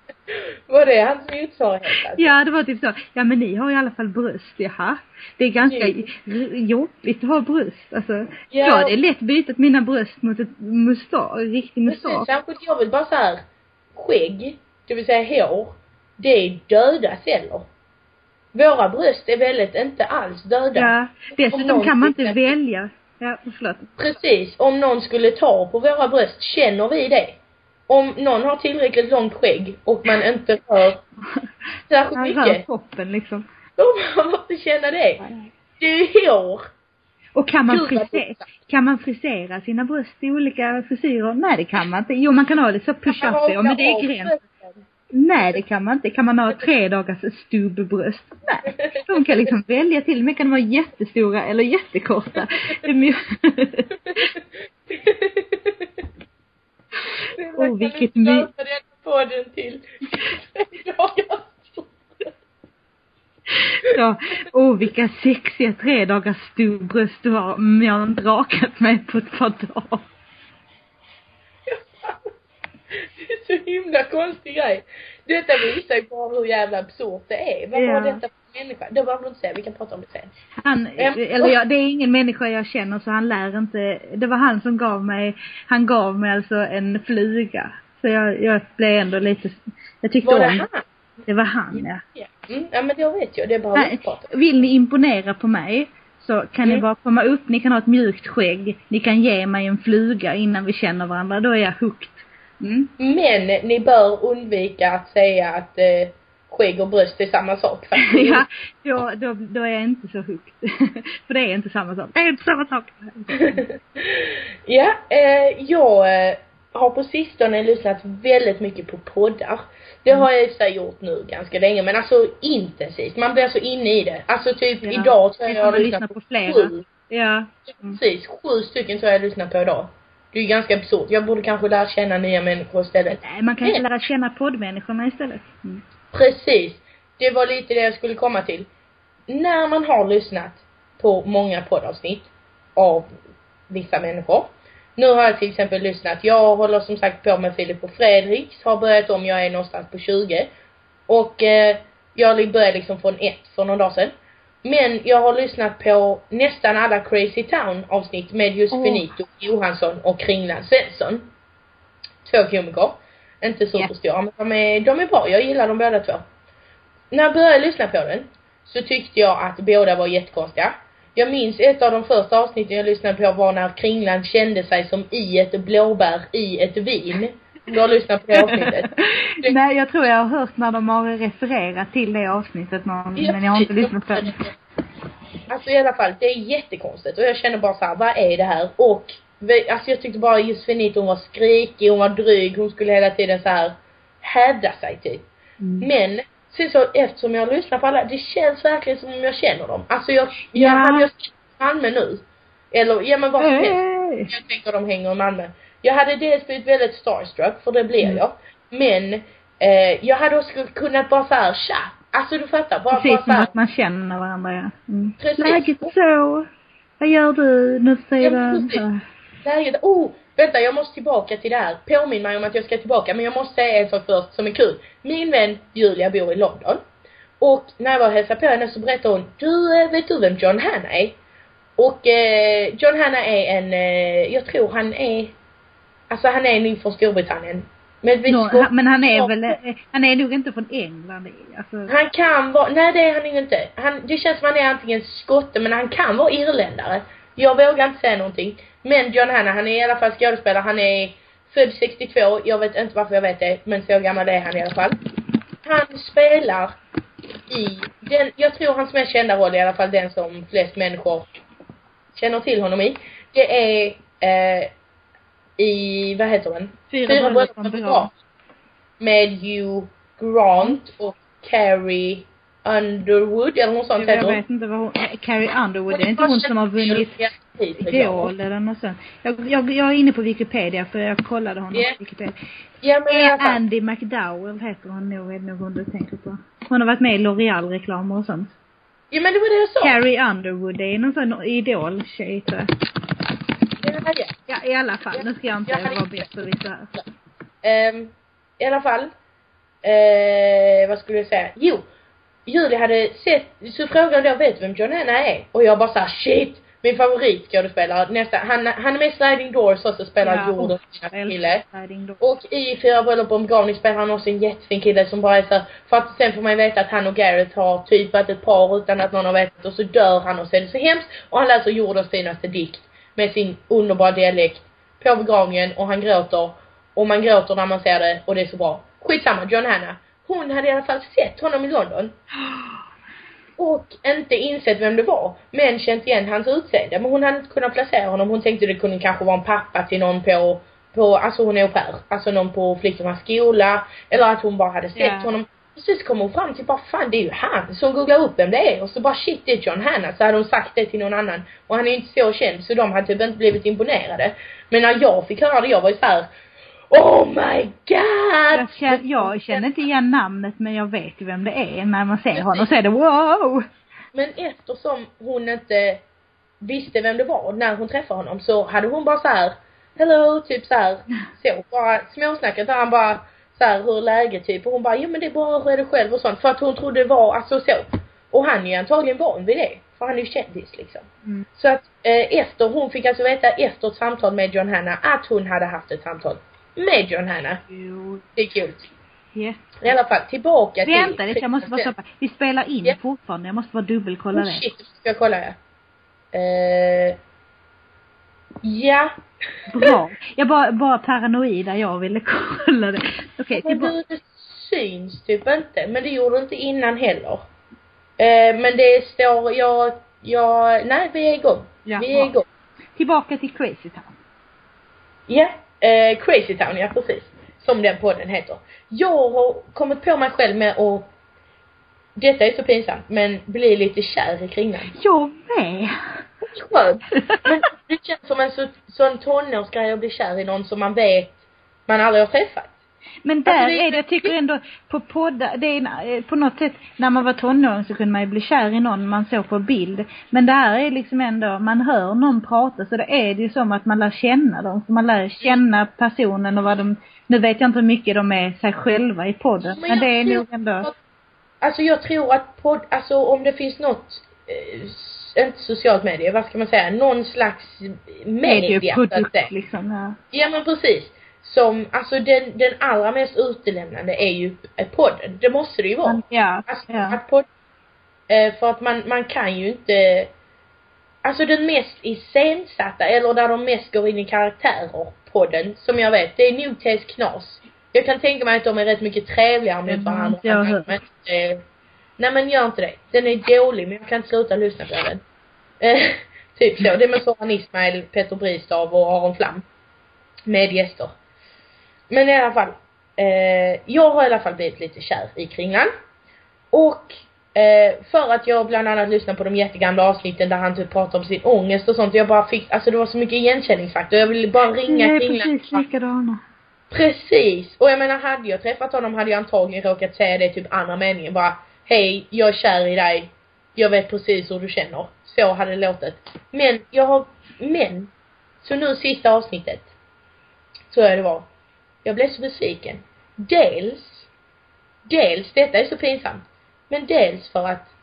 Speaker 3: Var det hans motsvarighet alltså?
Speaker 2: ja, det var typ så, ja men ni har i alla fall bröst, jaha. Det är ganska
Speaker 3: Mm.
Speaker 2: jobbigt att ha bröst. Alltså,
Speaker 3: Ja.
Speaker 2: ja, det är lätt bytt mina bröst mot ett mustasch, riktig mustasch.
Speaker 3: särskilt jag vill bara så här, skägg, det vill säga hår, det är döda celler. Våra bröst är väldigt inte alls döda.
Speaker 2: Ja,
Speaker 3: Om
Speaker 2: dessutom kan man inte välja. Ja, förlåt.
Speaker 3: Precis, om någon skulle ta på våra bröst, känner vi det? Om någon har tillräckligt långt skägg och man inte rör [laughs] särskilt
Speaker 2: Han rör
Speaker 3: mycket,
Speaker 2: toppen liksom. [laughs]
Speaker 3: Och man måste känna det. Det är ju hår.
Speaker 2: Och kan man, frisera, kan man frisera sina bröst i olika frisyrer? Nej det kan man inte. Jo man kan ha lite så push-up men det är gräns. Nej det kan man inte. Kan man ha tre dagars stubbbröst? Nej. De kan liksom välja till och med kan de vara jättestora eller jättekorta. Åh, vilket my-
Speaker 3: my... den till [laughs]
Speaker 2: Ja, åh vilka sexiga tre dagars stubbbröst du har. Men jag har inte rakat mig på ett par dagar.
Speaker 3: Det [laughs] är så himla konstig grej. Detta visar ju bara hur jävla absurt det är. Vad
Speaker 2: Ja.
Speaker 3: var detta för människa? Det behöver du inte säga, vi kan prata om det sen.
Speaker 2: Han,
Speaker 3: Ehm,
Speaker 2: eller ja, det är ingen människa jag känner så han lär inte, det var han som gav mig, han gav mig alltså en fluga. Så jag, jag blev ändå lite, jag tyckte
Speaker 3: Var det
Speaker 2: om
Speaker 3: han?
Speaker 2: Det var han ja.
Speaker 3: Ja. Mm, ja men det vet jag, det behöver vi
Speaker 2: Nej, vill ni imponera på mig så kan ni
Speaker 3: Mm.
Speaker 2: bara komma upp, ni kan ha ett mjukt skägg, ni kan ge mig en fluga innan vi känner varandra, då är jag hooked. Mm.
Speaker 3: Men ni bör undvika att säga att eh, skägg och bröst är samma sak faktiskt. [laughs]
Speaker 2: ja, då, då, då är jag inte så hooked. [laughs] För det är inte samma sak. Det är inte samma sak. [laughs]
Speaker 3: ja, eh, jag eh, har på sistone lyssnat väldigt mycket på poddar. Det har jag i sig gjort nu ganska länge, men alltså intensivt. Man blir så inne i det. Alltså typ
Speaker 2: Ja,
Speaker 3: idag tror jag jag har lyssnat
Speaker 2: lyssna
Speaker 3: på,
Speaker 2: på flera.
Speaker 3: sju.
Speaker 2: Ja. Mm.
Speaker 3: Precis, sju stycken tror jag jag lyssnat på idag. Det är ju ganska absurt. Jag borde kanske lära känna nya människor istället.
Speaker 2: Nej, man kan lära känna poddmänniskorna istället. Mm.
Speaker 3: Precis. Det var lite det jag skulle komma till. När man har lyssnat på många poddavsnitt av vissa människor. Nu har jag till exempel lyssnat, jag håller som sagt på med Filip och Fredriks, har börjat om, jag är någonstans på 20. Och eh, jag började liksom från ett för någon dag sedan. Men jag har lyssnat på nästan alla Crazy Town avsnitt med just
Speaker 2: Åh.
Speaker 3: Benito Johansson och Kringland Svensson. Två komiker. Inte superstora, men de är, de är bra. Jag gillar dem båda två. När jag började lyssna på den så tyckte jag att båda var jättekonstiga. Jag minns ett av de första avsnitten jag lyssnade på var när Kringland kände sig som i ett blåbär i ett vin. Du har lyssnat på det avsnittet? [laughs]
Speaker 2: Nej, jag tror jag har hört när de har refererat till det avsnittet någon, men jag har inte lyssnat på det.
Speaker 3: Alltså i alla fall, det är jättekonstigt och jag känner bara så här, vad är det här? Och alltså jag tyckte bara just Finito, hon var skrikig, hon var dryg, hon skulle hela tiden så här hävda sig typ.
Speaker 2: Mm.
Speaker 3: Men sen så eftersom jag lyssnar på alla, det känns verkligen som om jag känner dem. Alltså jag,
Speaker 2: Ja.
Speaker 3: jag jag sett Malmö nu, eller ja men vad som helst. Jag tänker de hänger i Malmö. Jag hade dels blivit väldigt starstruck, för det blir
Speaker 2: Mm.
Speaker 3: jag. Men eh, jag hade också kunnat bara såhär, tja! Alltså du fattar, bara,
Speaker 2: Precis
Speaker 3: bara
Speaker 2: som
Speaker 3: såhär.
Speaker 2: att man känner varandra ja. Mm.
Speaker 3: Precis.
Speaker 2: Läget så. Vad gör du nu för
Speaker 3: Ja,
Speaker 2: tiden? Så.
Speaker 3: Läget, oh! Vänta, jag måste tillbaka till det här. Påminn mig om att jag ska tillbaka, men jag måste säga en sak först som är kul. Min vän Julia bor i London. Och när jag var och hälsade på henne så berättade hon, du, eh, vet du vem John Hanna är? Och eh, John Hanna är en, eh, jag tror han är, alltså han är nog från Storbritannien. Men vi ska-
Speaker 2: han- men han är väl, eh, han är nog inte från England alltså.
Speaker 3: Han kan vara, nej det är han inte. Han, det känns som han är antingen skotte men han kan vara irländare. Jag vågar inte säga någonting. Men John Hanna, han är i alla fall skådespelare. Han är född 62, jag vet inte varför jag vet det, men så gammal är han i alla fall. Han spelar i den, jag tror hans mest kända roll, i alla fall den som flest människor känner till honom i. Det är eh, i, vad heter den?
Speaker 2: Fyra
Speaker 3: Fyra
Speaker 2: bröllop från Iran.
Speaker 3: Med Hugh Grant och Carrie Underwood eller något sånt
Speaker 2: Jag
Speaker 3: hon.
Speaker 2: vet inte vad hon, eh, Carrie Underwood, det är inte hon som har vunnit Idol eller något sånt. Jag, jag, jag är inne på Wikipedia för jag kollade honom
Speaker 3: Ja.
Speaker 2: på Wikipedia.
Speaker 3: Ja men alla fall.
Speaker 2: Andy McDowell heter hon nog, är det nog hon du tänker på. Hon har varit med i L'Oreal-reklamer och sånt.
Speaker 3: Ja men det var det jag sa.
Speaker 2: Carrie Underwood, det är någon sån idol-tjej tror jag.
Speaker 3: Ja, ja.
Speaker 2: Ja, i alla fall. Nu ska jag inte
Speaker 3: hade
Speaker 2: vara besserwisser här.
Speaker 3: Ehm, I alla fall. Eh, vad skulle jag säga? Jo. Julia hade sett, så frågade jag vet du vem John Hanna är? Och jag bara såhär, shit! Min favoritskådespelare, nästa, han, han är med i Sliding Doors också, spelar
Speaker 2: Ja,
Speaker 3: Jordan,
Speaker 2: Jag
Speaker 3: kille. Och i Fyra bröllop en begravning spelar han också en jättefin kille som bara är så här, för att sen får man ju veta att han och Garrett har typ varit ett par utan att någon har vetat och så dör han och så är det så hemskt och han läser jordens finaste dikt med sin underbara dialekt på begravningen och han gråter och man gråter när man ser det och det är så bra. Skitsamma, John Hanna. Hon hade i alla fall sett honom i London. Och inte insett vem det var, men känt igen hans utseende. Men hon hade inte kunnat placera honom. Hon tänkte det kunde kanske vara en pappa till någon på, på alltså hon är au pair. Alltså någon på flickornas skola. Eller att hon bara hade sett
Speaker 2: Ja.
Speaker 3: honom. Och så kom hon fram till bara fan det är ju han. Så hon googlade upp vem det är och så bara shit det är John Hanna. Så hade hon sagt det till någon annan. Och han är ju inte så känd så de hade typ inte blivit imponerade. Men när jag fick höra det, jag var ju såhär Oh my god!
Speaker 2: Jag känner, jag känner inte igen namnet men jag vet ju vem det är när man ser honom så är det wow!
Speaker 3: Men eftersom hon inte visste vem det var när hon träffade honom så hade hon bara så här hello, typ så här så, bara småsnackat där han bara så här, hur läget typ och hon bara, ja men det är bra, hur är det själv och sånt för att hon trodde det var, alltså så. Och han är ju antagligen van vid det, för han är ju kändis liksom.
Speaker 2: Mm.
Speaker 3: Så att eh, efter, hon fick alltså veta efter ett samtal med John Hanna att hon hade haft ett samtal med John Hanna.
Speaker 2: Jo,
Speaker 3: Det är kul.
Speaker 2: jätte.
Speaker 3: I alla fall, tillbaka till...
Speaker 2: Vänta jag måste bara stoppa. Vi spelar in
Speaker 3: Ja.
Speaker 2: fortfarande, jag måste bara dubbelkolla
Speaker 3: Oh
Speaker 2: det.
Speaker 3: shit, ska jag kolla ja. Eh, ja.
Speaker 2: Bra. Jag bara, bara paranoid där jag ville kolla det. Okej,
Speaker 3: Men
Speaker 2: tillbaka.
Speaker 3: du, det syns typ inte. Men det gjorde det inte innan heller. Eh, men det står, jag, jag, nej vi är igång.
Speaker 2: Ja,
Speaker 3: vi är
Speaker 2: bra.
Speaker 3: igång.
Speaker 2: Tillbaka till Crazy Town.
Speaker 3: Ja, eh, Crazy Town, ja precis. Som den podden heter. Jag har kommit på mig själv med att, detta är så pinsamt, men bli lite kär i kringlan.
Speaker 2: Jag med.
Speaker 3: Skönt. [laughs] Men det känns som en så, sån tonårsgrej att bli kär i någon som man vet man aldrig har träffat.
Speaker 2: Men där
Speaker 3: Alltså, det-
Speaker 2: är det, jag tycker ändå, på poddar, det är eh, på något sätt, när man var tonåring så kunde man ju bli kär i någon man såg på bild. Men det här är liksom ändå, man hör någon prata så det är det ju som att man lär känna dem. Så man lär känna personen och vad de, nu vet jag inte hur mycket de är sig själva i podden.
Speaker 3: Men
Speaker 2: Men, det är nog ändå,
Speaker 3: att- Alltså jag tror att podd, alltså om det finns något, eh, inte socialt medie, vad ska man säga, någon slags media så att säga.
Speaker 2: liksom. Ja.
Speaker 3: Ja men precis. Som, alltså den, den allra mest utelämnande är ju podden. Det måste det ju vara.
Speaker 2: Ja,
Speaker 3: Alltså
Speaker 2: ja.
Speaker 3: att podd, eh, för att man, man kan ju inte, alltså den mest iscensatta eller där de mest går in i karaktärer, podden, som jag vet, det är nog Knas. Jag kan tänka mig att de är rätt mycket trevligare mot
Speaker 2: har
Speaker 3: varandra. Men, eh, nej men gör inte det. Den är dålig men jag kan inte sluta lyssna på den. Eh, [laughs] typ så. Det är med Soran Ismail, Petter Bristav och Aron Flam. Med gäster. Men i alla fall. Eh, jag har i alla fall blivit lite kär i Kringlan. Och eh, för att jag bland annat lyssnar på de jättegamla avsnitten där han typ pratar om sin ångest och sånt. Jag bara fick, alltså det var så mycket igenkänningsfaktor. Jag ville bara ringa
Speaker 2: Jag är
Speaker 3: Kringlan.
Speaker 2: precis likadana.
Speaker 3: Precis! Och jag menar hade jag träffat honom hade jag antagligen råkat säga det typ andra meningen bara Hej, jag är kär i dig. Jag vet precis hur du känner. Så hade det låtit. Men jag har, men. Så nu sista avsnittet. Så jag det var. Jag blev så besviken. Dels, dels, detta är så pinsamt. Men dels för att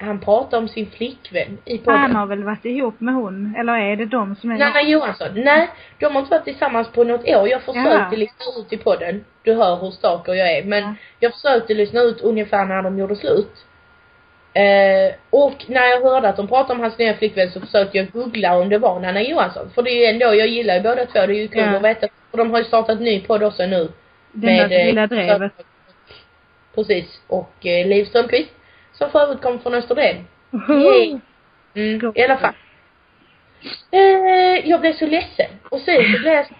Speaker 3: han pratar om sin flickvän i podden.
Speaker 2: Han har väl varit ihop med hon, eller är det de som är
Speaker 3: Nanna Johansson. Nej, de har inte varit tillsammans på något år. Jag försökte
Speaker 2: Jaha.
Speaker 3: lyssna ut i podden. Du hör hur stalker jag är. Men
Speaker 2: Ja.
Speaker 3: jag försökte lyssna ut ungefär när de gjorde slut. Eh, och när jag hörde att de pratade om hans nya flickvän så försökte jag googla om det var Nanna Johansson. För det är ju ändå, jag gillar ju båda två. Det är ju kul
Speaker 2: Ja.
Speaker 3: att veta. Och de har ju startat ny podd också nu.
Speaker 2: Den där
Speaker 3: eh,
Speaker 2: lilla drevet.
Speaker 3: Precis. Och eh, Liv Strömquist. Som för övrigt kommer från Österlen. Mm, i alla fall. Eh, jag blev så ledsen. Och sen så blev jag så,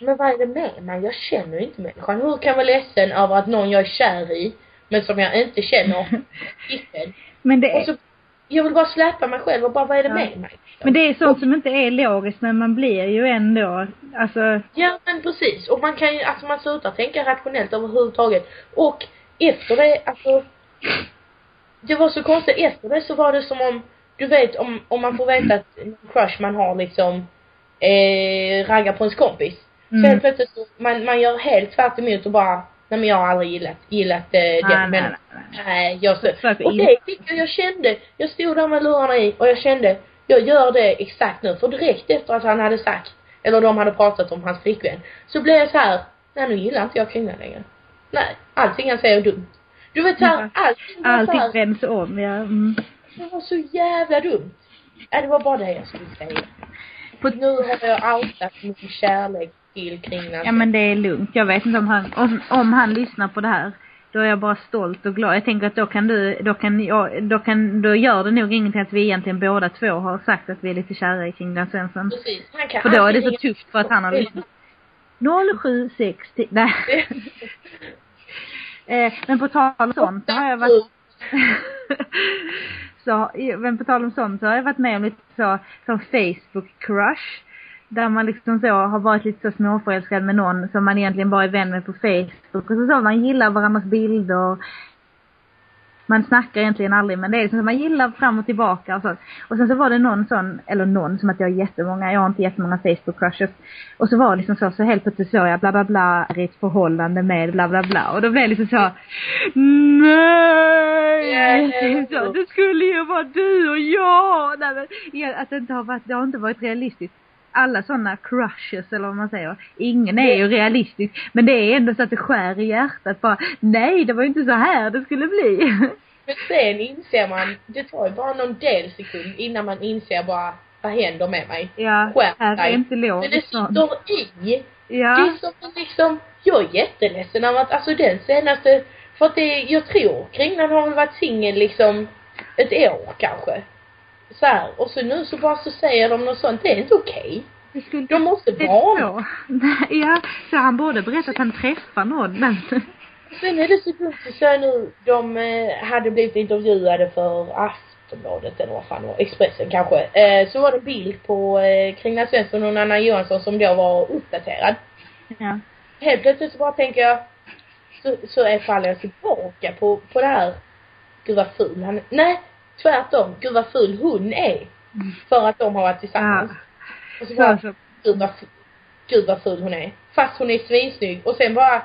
Speaker 3: men vad är det med mig? Jag känner ju inte människan. Hur kan jag vara ledsen över att någon jag är kär i, men som jag inte känner, [laughs] giffen?
Speaker 2: Men det
Speaker 3: Och
Speaker 2: är,
Speaker 3: så, jag vill bara släppa mig själv och bara, vad är det
Speaker 2: Ja.
Speaker 3: med mig?
Speaker 2: men det är sånt som inte är logiskt men man blir ju ändå, alltså,
Speaker 3: Ja men precis. Och man kan ju, alltså man slutar tänka rationellt överhuvudtaget. Och efter det, alltså. Det var så konstigt. Efter det så var det som om, du vet om, om man får veta att en crush man har liksom eh, raggar på ens kompis. Så
Speaker 2: Mm.
Speaker 3: helt plötsligt så, man, man gör helt tvärt emot och bara, nej men jag har aldrig gillat, gillat eh, den
Speaker 2: nej, nej,
Speaker 3: människan.
Speaker 2: nej.
Speaker 3: Nej, jag så. Och det fick jag, jag kände, jag stod där med lurarna i och jag kände, jag gör det exakt nu. För direkt efter att han hade sagt, eller de hade pratat om hans flickvän, så blev jag så här, nej nu gillar inte jag kvinnan längre. Nej, allting han säger är dumt. Du vet såhär,
Speaker 2: Ja.
Speaker 3: allting var så
Speaker 2: Allting
Speaker 3: här,
Speaker 2: vänds om, ja. Mm.
Speaker 3: det var så jävla dumt. Nej, det var bara det jag skulle säga.
Speaker 2: På-
Speaker 3: Nu har jag outat min kärlek till kringlan.
Speaker 2: Ja men det är lugnt. Jag vet inte om han, om, om han lyssnar på det här. Då är jag bara stolt och glad. Jag tänker att då kan du, då kan jag, då kan, då gör det nog ingenting att vi egentligen båda två har sagt att vi är lite kära i Kringlan Svensson.
Speaker 3: Precis. Han kan
Speaker 2: För då är det så tufft för att han har [laughs] lyssnat. 076 nej. [laughs] eh, men på tal om sånt så har jag varit [laughs] så, men på tal om sånt så har jag varit med om lite så, som Facebook-crush. Där man liksom så har varit lite så småförälskad med någon som man egentligen bara är vän med på Facebook. Och så så man gillar varandras bilder. Man snackar egentligen aldrig men det är liksom så man gillar fram och tillbaka och så. Och sen så var det någon sån, eller någon som att jag har jättemånga, jag har inte jättemånga Facebook-crushes. Och så var det liksom så, så helt plötsligt såg jag bla bla bla är i ett förhållande med bla bla bla. Och då blev det liksom så, nej! Så, det skulle ju vara du och jag! Nej, men, att det inte har varit, det har inte varit realistiskt. Alla sådana crushes eller vad man säger, ingen är ju realistisk. Men det är ändå så att det skär i hjärtat bara, nej det var ju inte så här det skulle bli. [laughs]
Speaker 3: Men sen inser man, det tar ju bara någon delsekund innan man inser bara, vad händer med mig?
Speaker 2: Ja,
Speaker 3: Skärp
Speaker 2: här är
Speaker 3: dig.
Speaker 2: inte
Speaker 3: Men det sitter i. Det
Speaker 2: Ja.
Speaker 3: är som liksom, jag är jätteledsen av att, alltså den senaste, för att det, jag tror Kringlan har väl varit singel liksom ett år kanske. Så här, och så nu så bara så säger de något sånt, det är inte okej.
Speaker 2: Skulle
Speaker 3: De måste vara
Speaker 2: Ja, så han borde berätta att han träffar någon men
Speaker 3: Sen är det så dumt att säga nu, de eh, hade blivit intervjuade för Aftonbladet eller vad fan det var, Expressen kanske. Eh, så var det en bild på eh, Kringlan Svensson och Anna Johansson som då var uppdaterad.
Speaker 2: ja.
Speaker 3: Helt plötsligt så bara tänker jag, så, så är faller jag tillbaka på, på det här, gud vad ful han är. Nej, tvärtom, gud vad ful hon är. För att de har varit
Speaker 2: ja.
Speaker 3: tillsammans. Och så bara,
Speaker 2: Så,
Speaker 3: gud vad, gud vad ful hon är. Fast hon är svinsnygg. Och sen bara,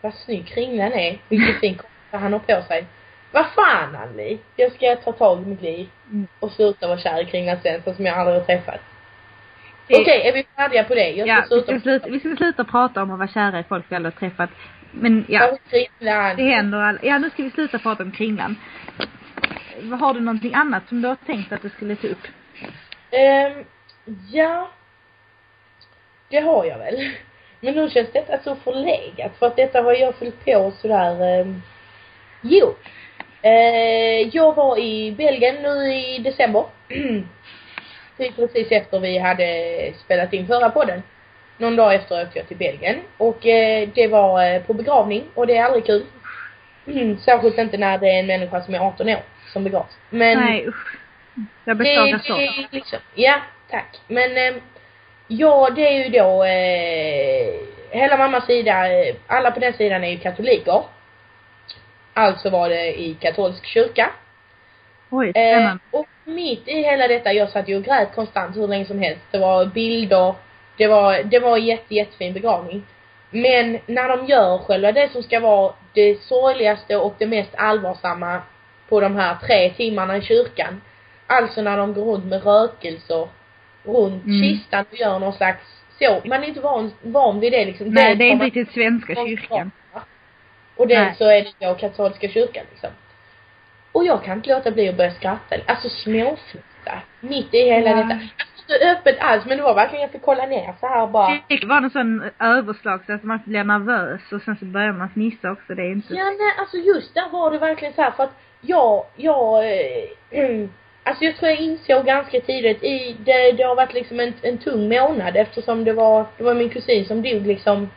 Speaker 3: vad snygg Kringlan är. Vilken fin kofta han har på sig. Vad fan Annie? Jag ska ta tag i mitt liv.
Speaker 2: Mm.
Speaker 3: Och sluta vara kär i Kringlan Svensson som jag aldrig har träffat. Okej, är vi färdiga på det? Jag ska
Speaker 2: Ja, vi
Speaker 3: sluta.
Speaker 2: ska, sluta, vi ska sluta prata om att vara kära i folk vi aldrig har träffat. Men ja,
Speaker 3: Ja. Kringlan.
Speaker 2: det händer all... Ja, nu ska vi sluta prata om Kringlan. Har du någonting annat som du har tänkt att du skulle ta upp?
Speaker 3: Ehm, ja. Det har jag väl. Men nu känns detta så förlegat för att detta har jag fyllt på sådär, um, jo. Eh, jag var i Belgien nu i december. [clears throat] Typ precis efter vi hade spelat in förra podden. Någon dag efter åkte jag till Belgien och eh, det var eh, på begravning och det är aldrig kul. [clears throat] Särskilt inte när det är en människa som är 18 år som begravs. Men
Speaker 2: Nej usch. Jag beklagar så.
Speaker 3: liksom, ja, tack. Men eh, ja, det är ju då eh, hela mammas sida, eh, alla på den sidan är ju katoliker. Alltså var det i katolsk kyrka.
Speaker 2: Oj,
Speaker 3: Eh, och mitt i hela detta, jag satt ju och grät konstant hur länge som helst. Det var bilder, det var, det var jätte, jättefin begravning. Men när de gör själva det som ska vara det sorgligaste och det mest allvarsamma på de här tre timmarna i kyrkan. Alltså när de går runt med rökelser runt
Speaker 2: Mm.
Speaker 3: kistan och gör någon slags så. Man är inte van, van vid det liksom.
Speaker 2: Nej,
Speaker 3: Dels
Speaker 2: det är inte riktigt svenska kyrkan.
Speaker 3: och dels så är det då katolska kyrkan liksom. Och jag kan inte låta bli att börja skratta. Alltså småfnissa. Mitt i hela
Speaker 2: Ja.
Speaker 3: detta. Alltså inte öppet alls men det var verkligen jag fick kolla ner så här bara.
Speaker 2: Det var någon sån överslag så att man blir nervös och sen så börjar man fnissa också. Det är inte...
Speaker 3: Ja nej alltså just där var det verkligen så här för att jag, jag, eh, alltså jag tror jag insåg ganska tidigt i, det, det har varit liksom en, en tung månad eftersom det var, det var min kusin som dog liksom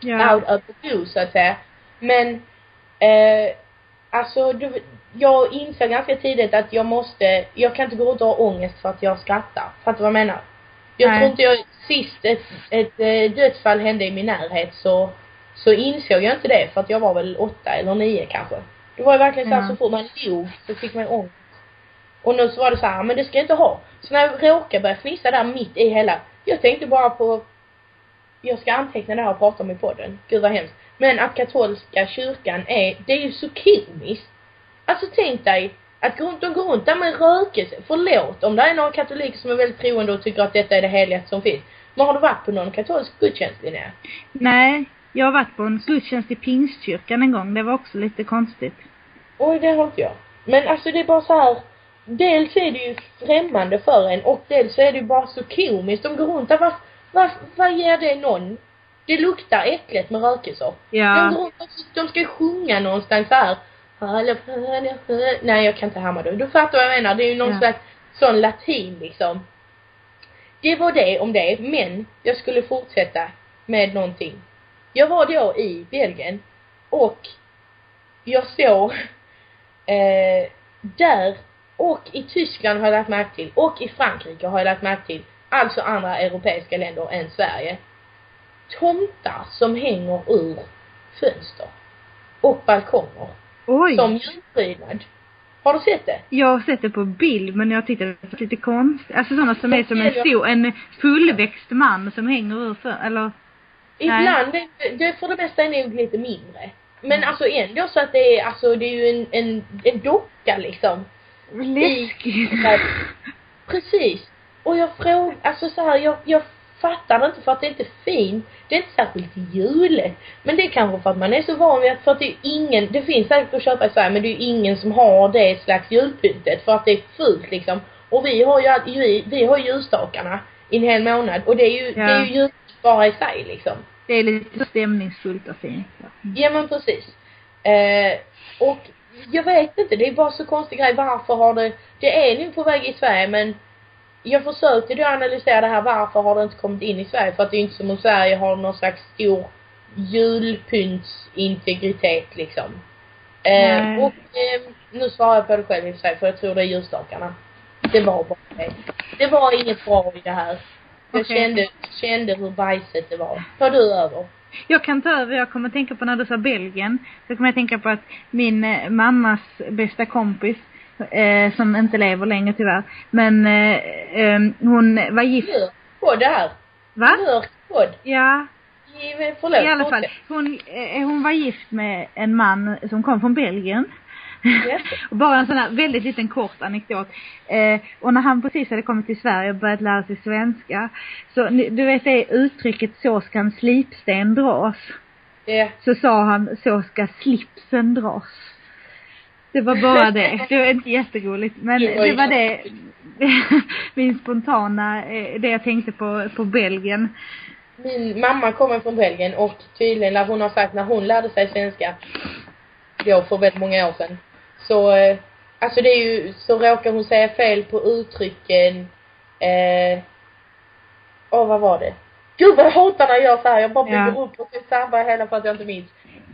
Speaker 2: Ja.
Speaker 3: out of the blue så att säga. Men, eh, alltså du, jag insåg ganska tidigt att jag måste, jag kan inte gå runt och ha ångest för att jag skrattar. Fattar du vad jag menar? Jag
Speaker 2: Nej.
Speaker 3: tror inte jag, sist ett, ett eh, dödsfall hände i min närhet så, så insåg jag inte det för att jag var väl åtta eller nio kanske. Det var ju verkligen så här,
Speaker 2: Ja.
Speaker 3: så fort man log så fick man ångest. Och nu så var det så här, men det ska jag inte ha. Så när jag råkade börja fnissa där mitt i hela, jag tänkte bara på jag ska anteckna det här och prata om i podden. Gud vad hemskt. Men att katolska kyrkan är, det är ju så komiskt. Alltså tänk dig att gå runt, de går runt där med rökelse. Förlåt om det är några katoliker som är väldigt troende och tycker att detta är det heligaste som finns. Men har du varit på någon katolsk gudstjänst Linnea?
Speaker 2: Nej, jag har varit på en gudstjänst i Pingstkyrkan en gång. Det var också lite konstigt.
Speaker 3: Oj, det har inte jag. Men alltså det är bara så här. Dels är det ju främmande för en och dels är det ju bara så komiskt. De går runt där, vad, vad, vad ger det någon? Det luktar äckligt med rökelser. De,
Speaker 2: Ja.
Speaker 3: går, de ska sjunga någonstans här. Nej jag kan inte härma det. Du fattar vad jag menar. Det är ju någon
Speaker 2: Ja.
Speaker 3: slags sån latin liksom. Det var det om det, men jag skulle fortsätta med någonting. Jag var då i Belgien och jag såg [laughs] eh, där och i Tyskland har jag lagt märke till och i Frankrike har jag lagt märke till, alltså andra europeiska länder än Sverige, tomtar som hänger ur fönster och balkonger
Speaker 2: Oj.
Speaker 3: som julprydnad. Har du sett det?
Speaker 2: Jag har sett det på bild men jag tyckte det var lite konstigt. Alltså sådana som är som en stor, en fullväxt man som hänger ur för, eller
Speaker 3: Ibland, det, det för det mesta är nog lite mindre. Men alltså ändå så att det är, alltså det är ju en, en, en docka liksom.
Speaker 2: läskigt.
Speaker 3: Precis. Och jag frågar, alltså så här, jag, jag fattar det inte för att det är inte fint. Det är inte särskilt juligt. Men det är kanske för att man är så van vid att, för att det är ingen, det finns säkert att köpa i Sverige men det är ju ingen som har det slags julpyntet för att det är fult liksom. Och vi har ju, vi, vi har ju ljusstakarna i en hel månad och det är ju,
Speaker 2: Ja.
Speaker 3: det är ju bara i sig liksom.
Speaker 2: Det är lite stämningsfullt och fint. Mm.
Speaker 3: Ja men precis. Eh, och jag vet inte, det är bara så konstig grej. Varför har det, det är nu på väg i Sverige men jag försökte då analysera det här, varför har det inte kommit in i Sverige? För att det är inte som om Sverige har någon slags stor julpyntsintegritet liksom. Eh, och eh, nu svarar jag på det själv i och för sig, för jag tror det är ljusstakarna. Det var bara det. Det var inget bra i det här. Jag
Speaker 2: Okej.
Speaker 3: kände, kände hur bajsigt det var. Tar du över?
Speaker 2: Jag kan ta över, jag kommer att tänka på när du sa Belgien. Så kommer jag tänka på att min eh, mammas bästa kompis, eh, som inte lever längre tyvärr, men eh, eh, hon var gift,
Speaker 3: Mörk podd här.
Speaker 2: va?
Speaker 3: Mörk podd.
Speaker 2: Ja,
Speaker 3: I- Förlåt,
Speaker 2: i alla fall. Hon, eh, hon var gift med en man som kom från Belgien.
Speaker 3: Yes. [laughs]
Speaker 2: bara en sån här väldigt liten kort anekdot. Eh, och när han precis hade kommit till Sverige och börjat lära sig svenska, så du vet det uttrycket så ska en slipsten dras.
Speaker 3: Ja.
Speaker 2: Så sa han, så ska slipsen dras. Det var bara det. Det var inte jätteroligt. Men
Speaker 3: Det var
Speaker 2: det var [laughs] det, min spontana, eh, det jag tänkte på, på Belgien.
Speaker 3: Min mamma kommer från Belgien och tydligen, hon har sagt när hon lärde sig svenska, då för väldigt många år sedan, så, eh, alltså det är ju, så råkar hon säga fel på uttrycken, eh, åh vad var det? Gud vad jag hatar när jag gör så här. jag bara bygger
Speaker 2: Ja.
Speaker 3: upp och så sabbar jag hela för att jag inte minns.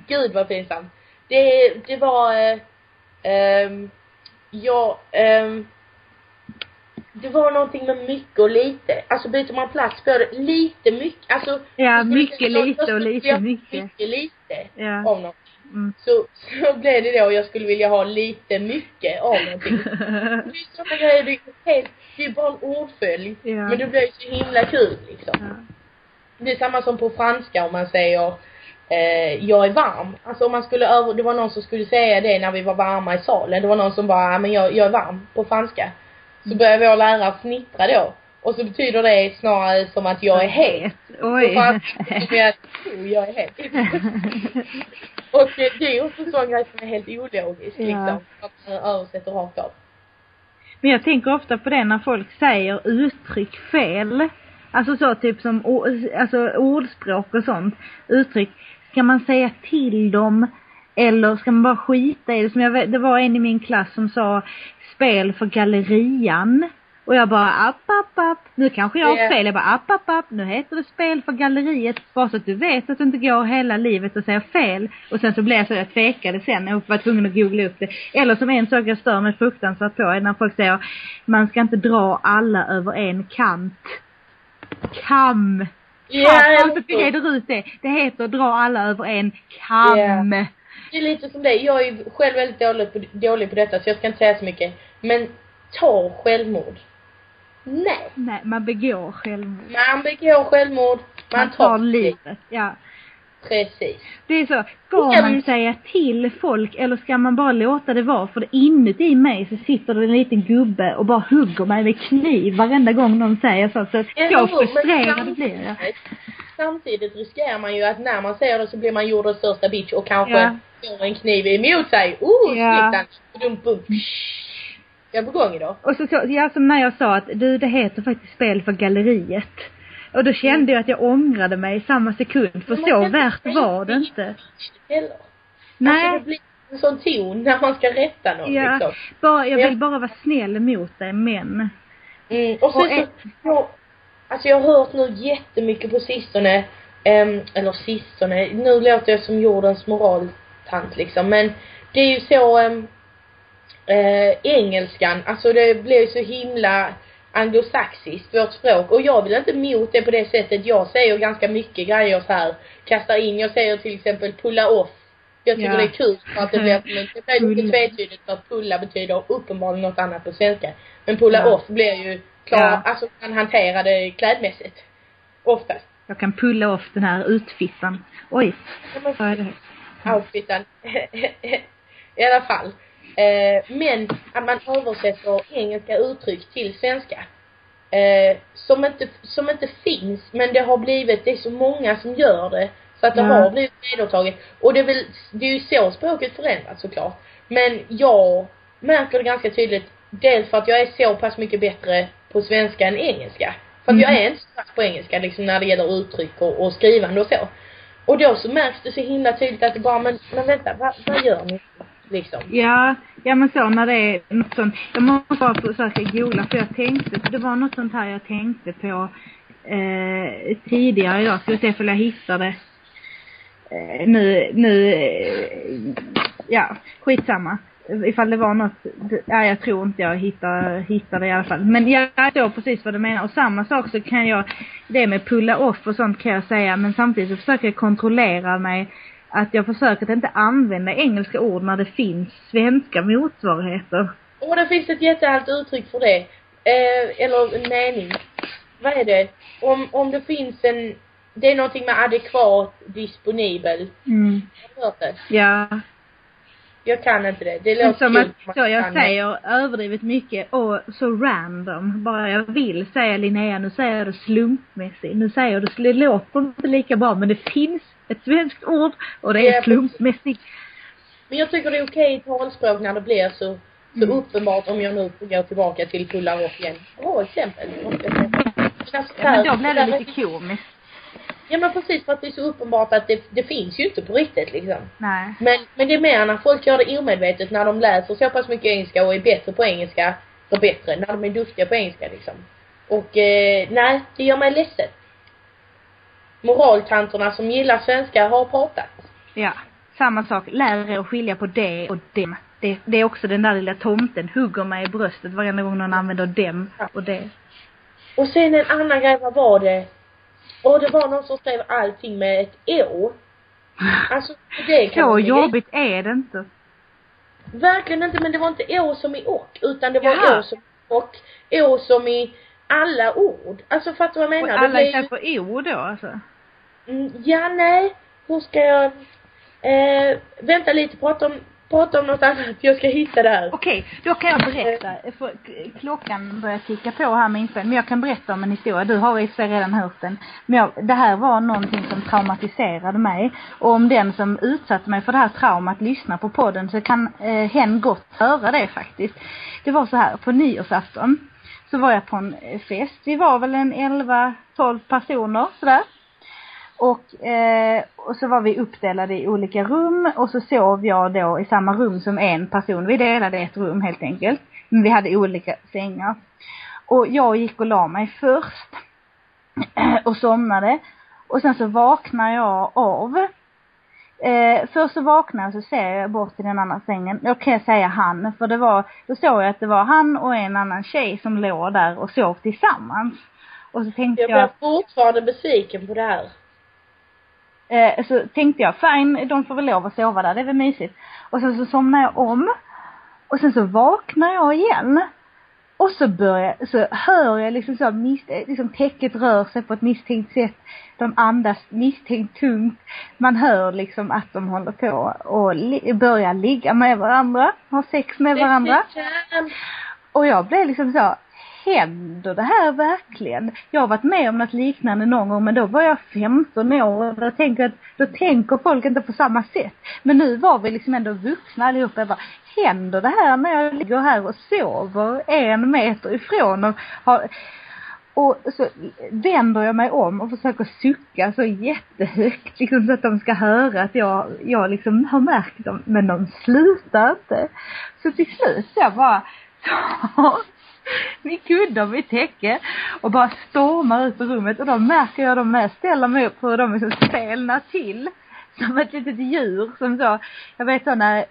Speaker 3: Gud vad pinsamt. Det, det var, eh, ehm, ja, ehm, det var någonting med mycket och lite. Alltså byter man plats på det, lite mycket, alltså.
Speaker 2: Ja,
Speaker 3: jag
Speaker 2: mycket
Speaker 3: jag
Speaker 2: lite och lite mycket.
Speaker 3: Mycket lite
Speaker 2: Ja.
Speaker 3: av något.
Speaker 2: Mm.
Speaker 3: Så, så blev det då, jag skulle vilja ha lite mycket av någonting. [laughs] Det är ju sådana grejer, det är ju helt, det är bara en ordföljd.
Speaker 2: Ja.
Speaker 3: Men det blir så himla kul liksom.
Speaker 2: Ja.
Speaker 3: Det är samma som på franska om man säger eh, jag är varm. Alltså om man skulle över, det var någon som skulle säga det när vi var varma i salen. Det var någon som bara, "Ja, men jag, jag är varm på franska. Så började vår lärare fnittra då. Och så betyder det snarare som att jag är het.
Speaker 2: Oj.
Speaker 3: det att, "Oh, jag är het. [laughs] Och eh, det är också en sån grej som är helt ologisk
Speaker 2: Ja.
Speaker 3: liksom. Att man översätter rakt av.
Speaker 2: Men jag tänker ofta på det när folk säger uttryck fel. Alltså så typ som alltså ordspråk och sånt. Uttryck. Ska man säga till dem eller ska man bara skita i det? Som jag, det var en i min klass som sa spel för gallerian. Och jag bara app, app, app. Nu kanske jag har
Speaker 3: Ja.
Speaker 2: fel. Jag bara app, app, app. Nu heter det spel för galleriet. Bara så att du vet att du inte går hela livet och säger fel. Och sen så blev jag så, jag tvekade sen och var tvungen att googla upp det. Eller som en sak jag stör mig fruktansvärt på är när folk säger man ska inte dra alla över en kant. Kam.
Speaker 3: Ja,
Speaker 2: Kam.
Speaker 3: eller
Speaker 2: Varför
Speaker 3: hur?
Speaker 2: reder ut det? Det heter att dra alla över en kam.
Speaker 3: Det är lite som det. Jag är själv väldigt dålig på, dålig på detta så jag ska inte säga så mycket. Men ta självmord. Nej.
Speaker 2: Nej, man begår självmord.
Speaker 3: Man begår självmord. Man,
Speaker 2: Man
Speaker 3: tar
Speaker 2: tar
Speaker 3: liv.
Speaker 2: livet. Ja.
Speaker 3: Precis.
Speaker 2: Det är så. Ska
Speaker 3: Ja,
Speaker 2: man säga till folk eller ska man bara låta det vara? För inuti mig så sitter det en liten gubbe och bara hugger mig med kniv varenda gång någon säger så. Så
Speaker 3: hur? Men
Speaker 2: frustrerad blir jag.
Speaker 3: samtidigt- riskerar man ju att när man säger det så blir man jordens största bitch och kanske
Speaker 2: Ja.
Speaker 3: får en kniv emot sig. Oh,
Speaker 2: Ja.
Speaker 3: ja. Dum, bum. Jag är på gång idag.
Speaker 2: Och så, så, ja som när jag sa att du det heter faktiskt spel för galleriet. Och då kände jag att jag ångrade mig i samma sekund, för så värt var det inte.
Speaker 3: Heller.
Speaker 2: Nej.
Speaker 3: Alltså det blir en sån ton när man ska rätta någon
Speaker 2: Ja,
Speaker 3: liksom.
Speaker 2: bara, jag vill bara vara snäll mot dig, men.
Speaker 3: Mm, och sen
Speaker 2: Och
Speaker 3: så,
Speaker 2: ett-
Speaker 3: jag, alltså jag har hört nu jättemycket på sistone, ehm, eller sistone, nu låter jag som jordens moraltant liksom, men det är ju så, ehm, eh, engelskan, alltså det ju så himla anglosaxiskt, vårt språk, och jag vill inte mot det på det sättet, jag säger ganska mycket grejer så här, kastar in, jag säger till exempel pulla off, jag tycker
Speaker 2: Ja.
Speaker 3: det är kul för att det blir, [laughs] det blir lite tvetydigt för att pulla betyder uppenbarligen något annat på svenska. Men pulla
Speaker 2: Ja.
Speaker 3: off blir ju klar,
Speaker 2: Ja.
Speaker 3: alltså man hanterar det klädmässigt. Oftast.
Speaker 2: Jag kan pulla off den här utfittan. Oj,
Speaker 3: Ja, men
Speaker 2: vad är det?
Speaker 3: outfiten. [laughs] I alla fall. Eh, men att man översätter engelska uttryck till svenska. Eh, som inte, som inte finns, men det har blivit, det är så många som gör det. Så att det
Speaker 2: Ja.
Speaker 3: har blivit vedertaget. Och det är väl, det är ju så språket förändras såklart. Men jag märker det ganska tydligt, dels för att jag är så pass mycket bättre på svenska än engelska. För att jag
Speaker 2: Mm.
Speaker 3: är inte så på engelska liksom när det gäller uttryck och, och skrivande och så. Och då så märks det så himla tydligt att det bara, men, men vänta, vad, vad gör ni? Liksom.
Speaker 2: Ja, ja men så när det är något sånt. Jag måste bara försöka googla för jag tänkte, det var något sånt här jag tänkte på eh, tidigare idag. Ska vi se om jag hittar det. Eh, nu, nu, eh, ja, skitsamma. Ifall det var något, ja jag tror inte jag hittar, hittar det i alla fall. Men jag förstår precis vad du menar. Och samma sak så kan jag, det med pulla off och sånt kan jag säga, men samtidigt så försöker jag kontrollera mig att jag försöker att inte använda engelska ord när det finns svenska motsvarigheter.
Speaker 3: Och det finns ett jättehärligt uttryck för det. Eh, eller en mening. Vad är det? Om, om det finns en, det är någonting med adekvat, disponibel.
Speaker 2: Mm.
Speaker 3: Har du hört det?
Speaker 2: Ja.
Speaker 3: Jag kan inte det. Det låter
Speaker 2: som att, så jag säger överdrivet mycket och så random. Bara jag vill säga Linnea, nu säger jag det slumpmässigt. Nu säger jag det, det låter inte lika bra men det finns ett svenskt ord och det är slumpmässigt.
Speaker 3: Men jag tycker det är okej i talspråk när det blir så, så
Speaker 2: Mm.
Speaker 3: uppenbart om jag nu får gå tillbaka till pullar upp igen. Bra exempel.
Speaker 2: Ja, men då blir det lite komiskt.
Speaker 3: Ja men precis för att det är så uppenbart att det, det finns ju inte på riktigt liksom.
Speaker 2: Nej.
Speaker 3: Men, men det är mer när folk gör det omedvetet när de läser så pass mycket engelska och är bättre på engelska, och bättre, när de är duktiga på engelska liksom. Och eh, nej, det gör mig ledsen. Moraltanterna som gillar svenska har pratat.
Speaker 2: Ja. Samma sak, lär er att skilja på det och dem. Det, det är också den där lilla tomten, hugger mig i bröstet varje gång någon använder dem och det.
Speaker 3: Och sen en annan grej, vad var det? Och det var någon som skrev allting med ett å. Alltså, det kan
Speaker 2: Så jobbigt är det inte.
Speaker 3: Verkligen inte, men det var inte å som i och, utan det var
Speaker 2: Jaha.
Speaker 3: å som i och, å som i alla ord. Alltså fattar du vad jag
Speaker 2: Och
Speaker 3: menar? Det
Speaker 2: alla istället för o då alltså.
Speaker 3: Mm, ja, nej. Hur ska jag... Eh, vänta lite, prata om, prata om något annat. Jag ska hitta det här.
Speaker 2: Okej, då kan jag berätta. För klockan börjar ticka på här med inspelning. Men jag kan berätta om en historia. Du har i och för sig redan hört den. Men jag, det här var någonting som traumatiserade mig. Och om den som utsatte mig för det här traumat lyssnar på podden så kan eh, hen gott höra det faktiskt. Det var så här, på nyårsafton så var jag på en eh, fest. Vi var väl en 11-12 personer sådär. Och, eh, och så var vi uppdelade i olika rum och så sov jag då i samma rum som en person. Vi delade ett rum helt enkelt. Men vi hade olika sängar. Och jag gick och la mig först. [clears throat] och somnade. Och sen så vaknar jag av. Eh, först så vaknar jag så ser jag bort till den andra sängen. Då kan jag säga han, för det var, då såg jag att det var han och en annan tjej som låg där och sov tillsammans. Och så tänkte
Speaker 3: Jag
Speaker 2: jag,
Speaker 3: blir fortfarande besviken på det här.
Speaker 2: Eh, så tänkte jag, fine, de får väl lov att sova där, det är väl mysigt. Och sen så somnar jag om. Och sen så vaknar jag igen. Och så börjar, så hör jag liksom så, mis, liksom täcket rör sig på ett misstänkt sätt. De andas misstänkt tungt. Man hör liksom att de håller på och li, börjar ligga med varandra, ha sex med varandra. Och jag blev liksom så, händer det här verkligen? Jag har varit med om något liknande någon gång men då var jag 15 år och då tänker att, då tänker folk inte på samma sätt. Men nu var vi liksom ändå vuxna allihopa. Jag bara, händer det här när jag ligger här och sover en meter ifrån och har Och så vänder jag mig om och försöker sucka så jättehögt liksom så att de ska höra att jag, jag liksom har märkt dem. Men de slutar inte. Så till slut så jag bara [laughs] min kudde och mitt täcke och bara stormar ut på rummet och då märker jag dem med, ställer mig upp hur de liksom stelnar till som ett litet djur som så, jag vet så när,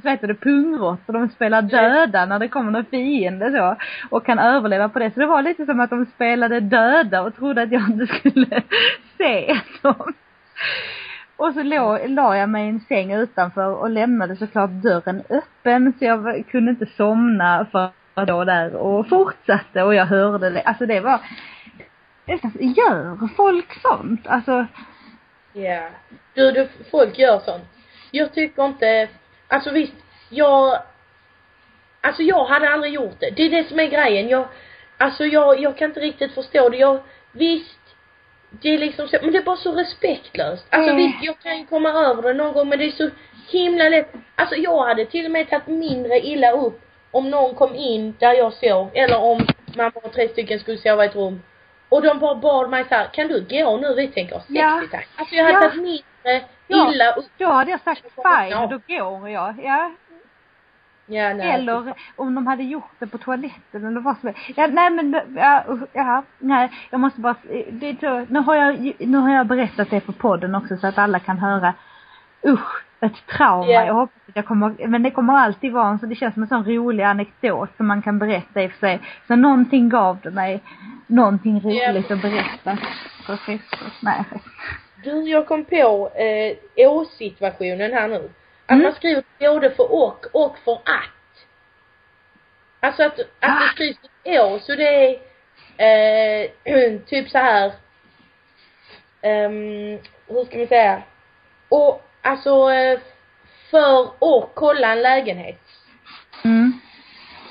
Speaker 2: så heter det pungråttor, de spelar döda när det kommer någon fiende så och kan överleva på det. Så det var lite som att de spelade döda och trodde att jag inte skulle [laughs] se dem. Och så låg, la jag mig i en säng utanför och lämnade såklart dörren öppen så jag kunde inte somna för då där och fortsatte och jag hörde. Alltså det var, gör folk sånt? Alltså
Speaker 3: Ja. Du, du, folk gör sånt. Jag tycker inte, alltså visst, jag, alltså jag hade aldrig gjort det. Det är det som är grejen. Jag, alltså jag, jag kan inte riktigt förstå det. Jag, visst, det är liksom så, men det är bara så respektlöst. Alltså
Speaker 2: Mm.
Speaker 3: visst, jag kan ju komma över det någon gång men det är så himla lätt. Alltså jag hade till och med tagit mindre illa upp om någon kom in där jag sov eller om man var tre stycken skulle sova i ett rum och de bara bad mig så här, kan du gå nu? Vi tänker ha sex
Speaker 2: Ja.
Speaker 3: i tack. Alltså jag hade
Speaker 2: Ja.
Speaker 3: tagit mindre
Speaker 2: Ja.
Speaker 3: illa upp.
Speaker 2: Då hade jag sagt
Speaker 3: Ja.
Speaker 2: fine, då går jag. Ja.
Speaker 3: Ja, nej.
Speaker 2: Eller om de hade gjort det på toaletten eller vad som Ja, nej men, ja, ja, nej, jag måste bara, det nu har jag, nu har jag berättat det på podden också så att alla kan höra. Usch, ett trauma.
Speaker 3: Ja.
Speaker 2: Jag hoppas att jag kommer, men det kommer alltid vara en så det känns som en sån rolig anekdot som man kan berätta i och för sig. Så någonting gav det mig, någonting roligt att berätta Facebook. Nej.
Speaker 3: Du, jag kom på eh, å-situationen här nu. Att
Speaker 2: Mm.
Speaker 3: man skriver både för och och för att. Alltså att, att
Speaker 2: Ah.
Speaker 3: det skrivs å, så det är eh, [clears throat] typ så här. ehm, hur ska man säga? Och alltså eh, för och kolla en lägenhet.
Speaker 2: Mm.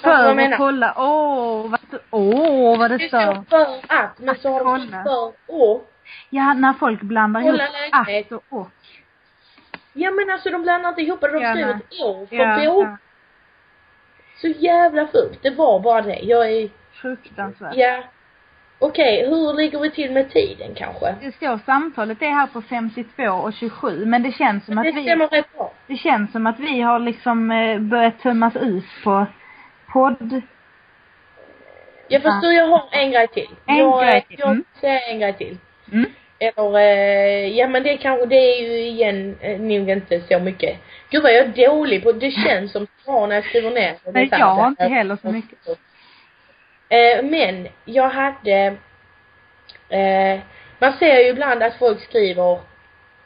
Speaker 2: För att kolla, åh vad, åh vad det
Speaker 3: Det
Speaker 2: står.
Speaker 3: för att, men så har de
Speaker 2: kolla.
Speaker 3: för och.
Speaker 2: Ja, när folk blandar ihop
Speaker 3: lägenhet.
Speaker 2: att och och.
Speaker 3: Ja men alltså de blandar inte ihop det, de skriver ett å för
Speaker 2: Ja, ja.
Speaker 3: Så jävla fult. Det var bara det. Jag är,
Speaker 2: Fruktansvärt.
Speaker 3: ja. Okej, hur ligger vi till med tiden kanske?
Speaker 2: Det står samtalet är här på 52 och 27 men det känns som
Speaker 3: Det
Speaker 2: att vi,
Speaker 3: stämmer rätt bra.
Speaker 2: det känns som att vi har liksom eh, börjat tömmas ut på podd.
Speaker 3: Jag förstår, jag har en grej till.
Speaker 2: En
Speaker 3: jag,
Speaker 2: grej till,
Speaker 3: Jag
Speaker 2: mm.
Speaker 3: säger en grej till.
Speaker 2: Mm.
Speaker 3: Eller, eh, ja men det kanske, det är ju igen eh, nog inte så mycket. Gud vad jag är dålig på, det känns som bra när jag skriver ner det.
Speaker 2: Nej,
Speaker 3: Det
Speaker 2: jag har
Speaker 3: det
Speaker 2: inte heller så mycket.
Speaker 3: Eh, men jag hade, eh, man ser ju ibland att folk skriver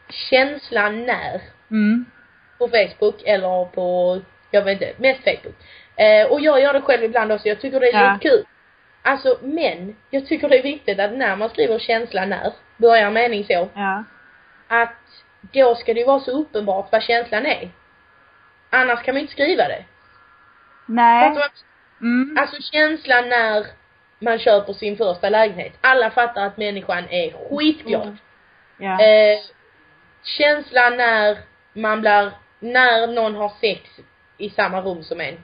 Speaker 3: känslan när
Speaker 2: Mm.
Speaker 3: på Facebook eller på, jag vet inte, mest Facebook. Eh, och jag gör det själv ibland också, jag tycker det är
Speaker 2: Ja.
Speaker 3: lite kul. Alltså, men jag tycker det är viktigt att när man skriver känsla när, börjar en mening så,
Speaker 2: Ja.
Speaker 3: att då ska det ju vara så uppenbart vad känslan är. Annars kan man inte skriva det.
Speaker 2: Nej.
Speaker 3: Fattar?
Speaker 2: Mm.
Speaker 3: Alltså känslan när man köper sin första lägenhet. Alla fattar att människan är skitglad.
Speaker 2: Mm. Ja.
Speaker 3: Eh, känslan när man blir, när någon har sex i samma rum som en.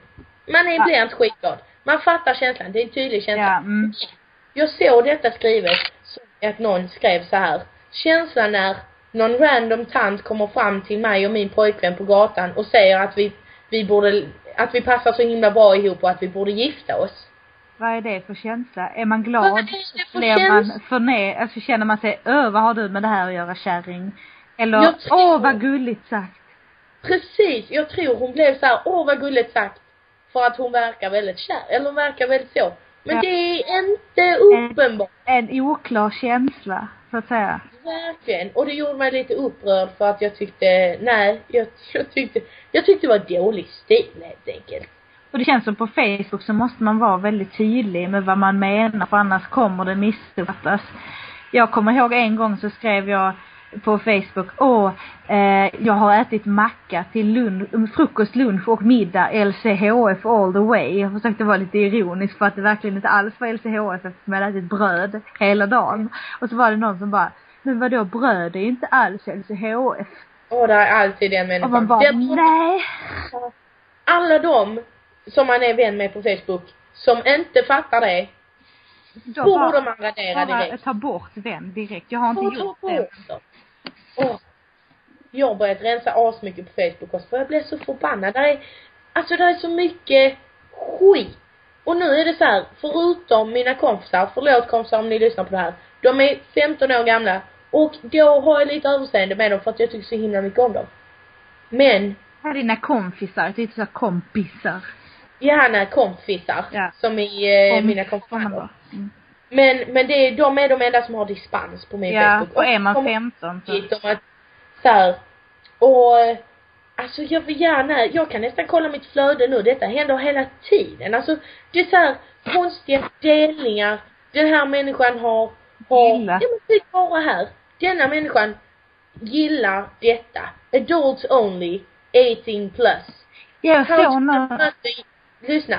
Speaker 3: Man är,
Speaker 2: Ja.
Speaker 3: blir inte skitglad. Man fattar känslan, det är en tydlig känsla.
Speaker 2: Ja. Mm.
Speaker 3: Jag såg detta skrivet som att någon skrev så här. Känslan när någon random tant kommer fram till mig och min pojkvän på gatan och säger att vi, vi borde, att vi passar så himla bra ihop och att vi borde gifta oss.
Speaker 2: Vad är det för känsla? Är man
Speaker 3: Vad
Speaker 2: glad?
Speaker 3: är det för
Speaker 2: Blir man
Speaker 3: känsla?
Speaker 2: förne, alltså känner man sig, öh vad har du med det här att göra kärring? Eller, åh vad gulligt sagt.
Speaker 3: Precis, jag tror hon blev så här, åh vad gulligt sagt. För att hon verkar väldigt kär, eller hon verkar väldigt så. Men
Speaker 2: Ja.
Speaker 3: det är inte uppenbart,
Speaker 2: En oklar känsla, så att säga.
Speaker 3: verkligen. Och det gjorde mig lite upprörd för att jag tyckte, nej, jag, jag tyckte, jag tyckte det var dålig stil helt enkelt.
Speaker 2: Och det känns som på Facebook så måste man vara väldigt tydlig med vad man menar för annars kommer det missuppfattas. Jag kommer ihåg en gång så skrev jag på Facebook, åh, eh, jag har ätit macka till lun- frukost, lunch och middag LCHF all the way. Jag försökte vara lite ironisk för att det verkligen inte alls var LCHF eftersom jag hade ätit bröd hela dagen. Och så var det någon som bara, men vadå bröd är inte alls LCHF.
Speaker 3: Åh, det är alltid den
Speaker 2: Och
Speaker 3: människan.
Speaker 2: man bara, nej.
Speaker 3: alla de som man är vän med på Facebook som inte fattar det,
Speaker 2: då
Speaker 3: Borde man radera direkt.
Speaker 2: ta bort vän direkt. Jag har inte gjort det.
Speaker 3: Åh. Jag har börjat rensa asmycket på Facebook också för jag blev så förbannad. Där är, alltså där är så mycket skit. Och nu är det så här, förutom mina kompisar, förlåt kompisar om ni lyssnar på det här. De är 15 år gamla och då har jag lite överseende med dem för att jag tycker så himla mycket om dem. Men,
Speaker 2: Här är dina kompisar, det är så här kompisar.
Speaker 3: gärna kompisar.
Speaker 2: Ja.
Speaker 3: Som i eh, mina kompisar.
Speaker 2: Mm.
Speaker 3: Men, men det är, de är de enda som har dispens på min
Speaker 2: Ja,
Speaker 3: Facebook.
Speaker 2: och är man
Speaker 3: de
Speaker 2: 15 så.
Speaker 3: att så här, och alltså jag vill gärna, jag kan nästan kolla mitt flöde nu, detta händer hela tiden. Alltså det är så här konstiga delningar. Den här människan har, har,
Speaker 2: Gilla.
Speaker 3: ja men typ bara här. Denna människan gillar detta. Adults only, 18 plus.
Speaker 2: Jag såg någon,
Speaker 3: lyssna.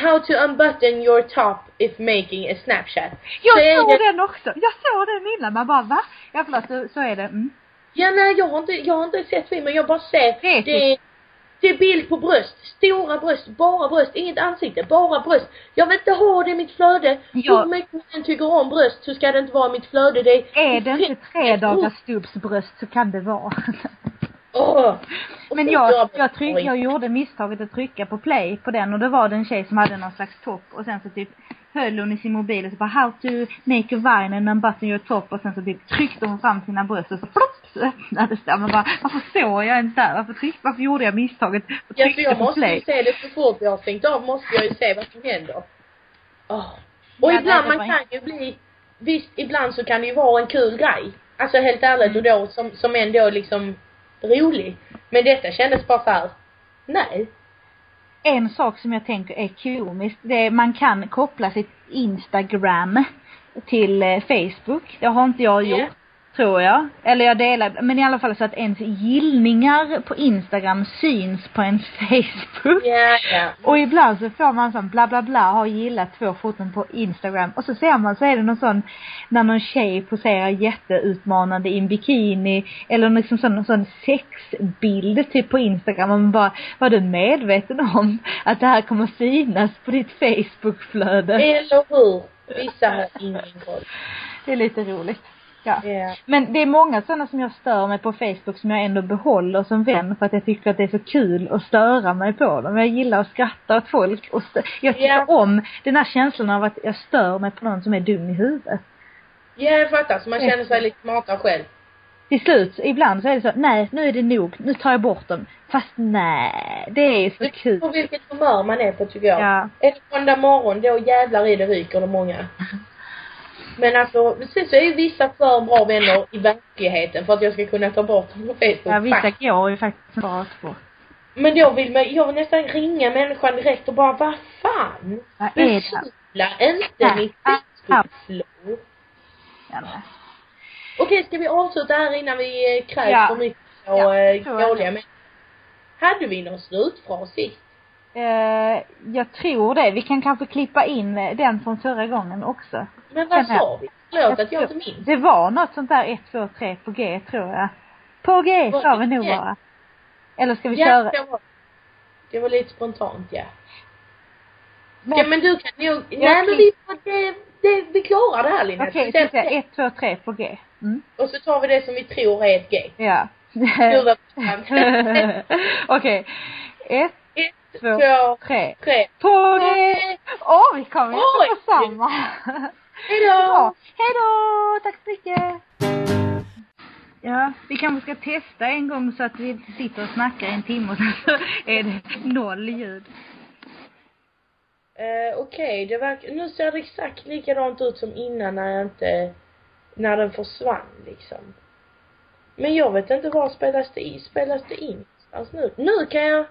Speaker 3: How to unbutton your top if making a snapchat.
Speaker 2: jag
Speaker 3: Så är
Speaker 2: såg
Speaker 3: det-
Speaker 2: den också! Jag såg den innan, man bara va? Ja förlåt, så, så är det. Mm.
Speaker 3: Ja nej jag har inte, jag har inte sett filmen, jag bara ser
Speaker 2: Det är
Speaker 3: det, det är bild på bröst, stora bröst, bara bröst, inget ansikte, bara bröst. Jag vill inte ha det i mitt flöde.
Speaker 2: Ja.
Speaker 3: Hur mycket man tycker om bröst så ska det inte vara i mitt flöde. Det
Speaker 2: Är det inte tre dagars stubbsbröst så kan det vara. [laughs] Men jag, jag, tryck, jag gjorde misstaget att trycka på play på den och det var det en tjej som hade någon slags topp och sen så typ höll hon i sin mobil och så bara how to make a vine and unbutton your top och sen så typ tryckte hon fram sina bröst och så plopp så öppnades det. Man bara varför såg jag inte där? Varför tryck, varför gjorde jag misstaget och
Speaker 3: Ja för
Speaker 2: tryckte
Speaker 3: jag
Speaker 2: på
Speaker 3: måste ju se det så fort jag har stängt av måste jag ju se vad som händer. Åh. Och
Speaker 2: Ja,
Speaker 3: ibland, man kan ju bli, visst ibland så kan det ju vara en kul grej. Alltså helt ärligt och då som, som ändå liksom rolig. Men detta kändes bara såhär, nej.
Speaker 2: En sak som jag tänker är komiskt, det är man kan koppla sitt Instagram till eh, Facebook. Det har inte jag
Speaker 3: Ja.
Speaker 2: gjort. Tror jag. Eller jag delar, men i alla fall så att ens gillningar på Instagram syns på ens [laughs] Facebook.
Speaker 3: Ja, ja.
Speaker 2: Och ibland så får man sån bla bla bla har gillat två foton på Instagram och så ser man så är det någon sån när någon tjej poserar jätteutmanande i en bikini eller liksom sån, sån sexbild typ på Instagram och man bara var du medveten om att det här kommer synas på ditt Facebookflöde?
Speaker 3: Eller hur? Vissa har ingen koll.
Speaker 2: Det är lite roligt. Ja. Men det är många sådana som jag stör mig på Facebook som jag ändå behåller som vän för att jag tycker att det är så kul att störa mig på dem. Jag gillar att skratta åt folk och jag tycker
Speaker 3: Ja.
Speaker 2: om den här känslan av att jag stör mig på någon som är dum i huvudet.
Speaker 3: Ja, jag fattar. Så man känner sig lite smartare själv.
Speaker 2: Till slut, ibland så är det så, nej nu är det nog, nu tar jag bort dem. Fast nej, det är så
Speaker 3: Det
Speaker 2: kul.
Speaker 3: på vilket humör man är på tycker jag.
Speaker 2: Ja.
Speaker 3: En måndag morgon, då jävlar i det ryker det många. Men alltså, sen så är ju vissa för bra vänner i verkligheten för att jag ska kunna ta bort dem på Facebook.
Speaker 2: Ja, vissa går ju faktiskt bara få.
Speaker 3: Men då vill man, jag vill nästan ringa människan direkt och bara, vad fan?
Speaker 2: Vad är det?
Speaker 3: Besudla inte mitt. Facebook-flow. Okej, ska vi avsluta här innan vi eh, kräks
Speaker 2: Ja.
Speaker 3: för mycket och
Speaker 2: Ja,
Speaker 3: ja, dåliga men Hade vi någon slutfras sist?
Speaker 2: Eh, jag tror det. Vi kan kanske klippa in eh, den från förra gången också.
Speaker 3: Men vad sa vi? Förlåt
Speaker 2: Jag
Speaker 3: att jag inte minns.
Speaker 2: Det var något sånt där 1, 2, 3 på G tror jag. På G sa vi nog bara. Eller ska vi
Speaker 3: Ja,
Speaker 2: köra?
Speaker 3: det var, det var lite spontant ja.
Speaker 2: Men-
Speaker 3: ja men du kan nog, nej men vi det, det, vi klarar det här Linda.
Speaker 2: Okej,
Speaker 3: Sen-
Speaker 2: ska säga 1, 2, 3 på G. Mm.
Speaker 3: Och så tar vi det som vi tror är ett G.
Speaker 2: Ja.
Speaker 3: Gud vad. [laughs]
Speaker 2: Okej. Ett,
Speaker 3: Ett,
Speaker 2: två,
Speaker 3: två,
Speaker 2: tre.
Speaker 3: tre.
Speaker 2: På G! Åh, vi kommer inte på samma.
Speaker 3: Hejdå!
Speaker 2: Bra. Hej då! Tack så mycket! Ja, vi kanske ska testa en gång så att vi sitter och snackar en timme och sen så är det noll ljud.
Speaker 3: Eh, Okej, det verkar, nu ser det exakt likadant ut som innan när jag inte, när den försvann liksom. Men jag vet inte var spelas det i, spelas det in alltså nu? Nu kan jag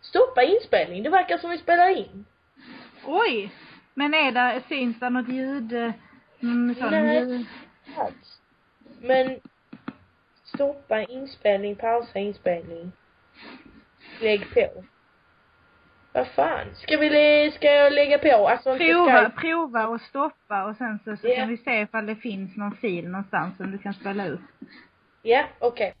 Speaker 3: stoppa inspelning, det verkar som vi spelar in.
Speaker 2: Oj! Men är det, syns det något ljud? Mm, sån
Speaker 3: Nej.
Speaker 2: ljud?
Speaker 3: Alls. Men stoppa inspelning, pausa inspelning. Lägg på. Vad fan, ska vi, ska jag lägga på? Alltså
Speaker 2: Prova,
Speaker 3: Skype.
Speaker 2: prova och stoppa och sen så, så
Speaker 3: Ja.
Speaker 2: kan vi se ifall det finns någon fil någonstans som du kan spela upp.
Speaker 3: Ja, okej.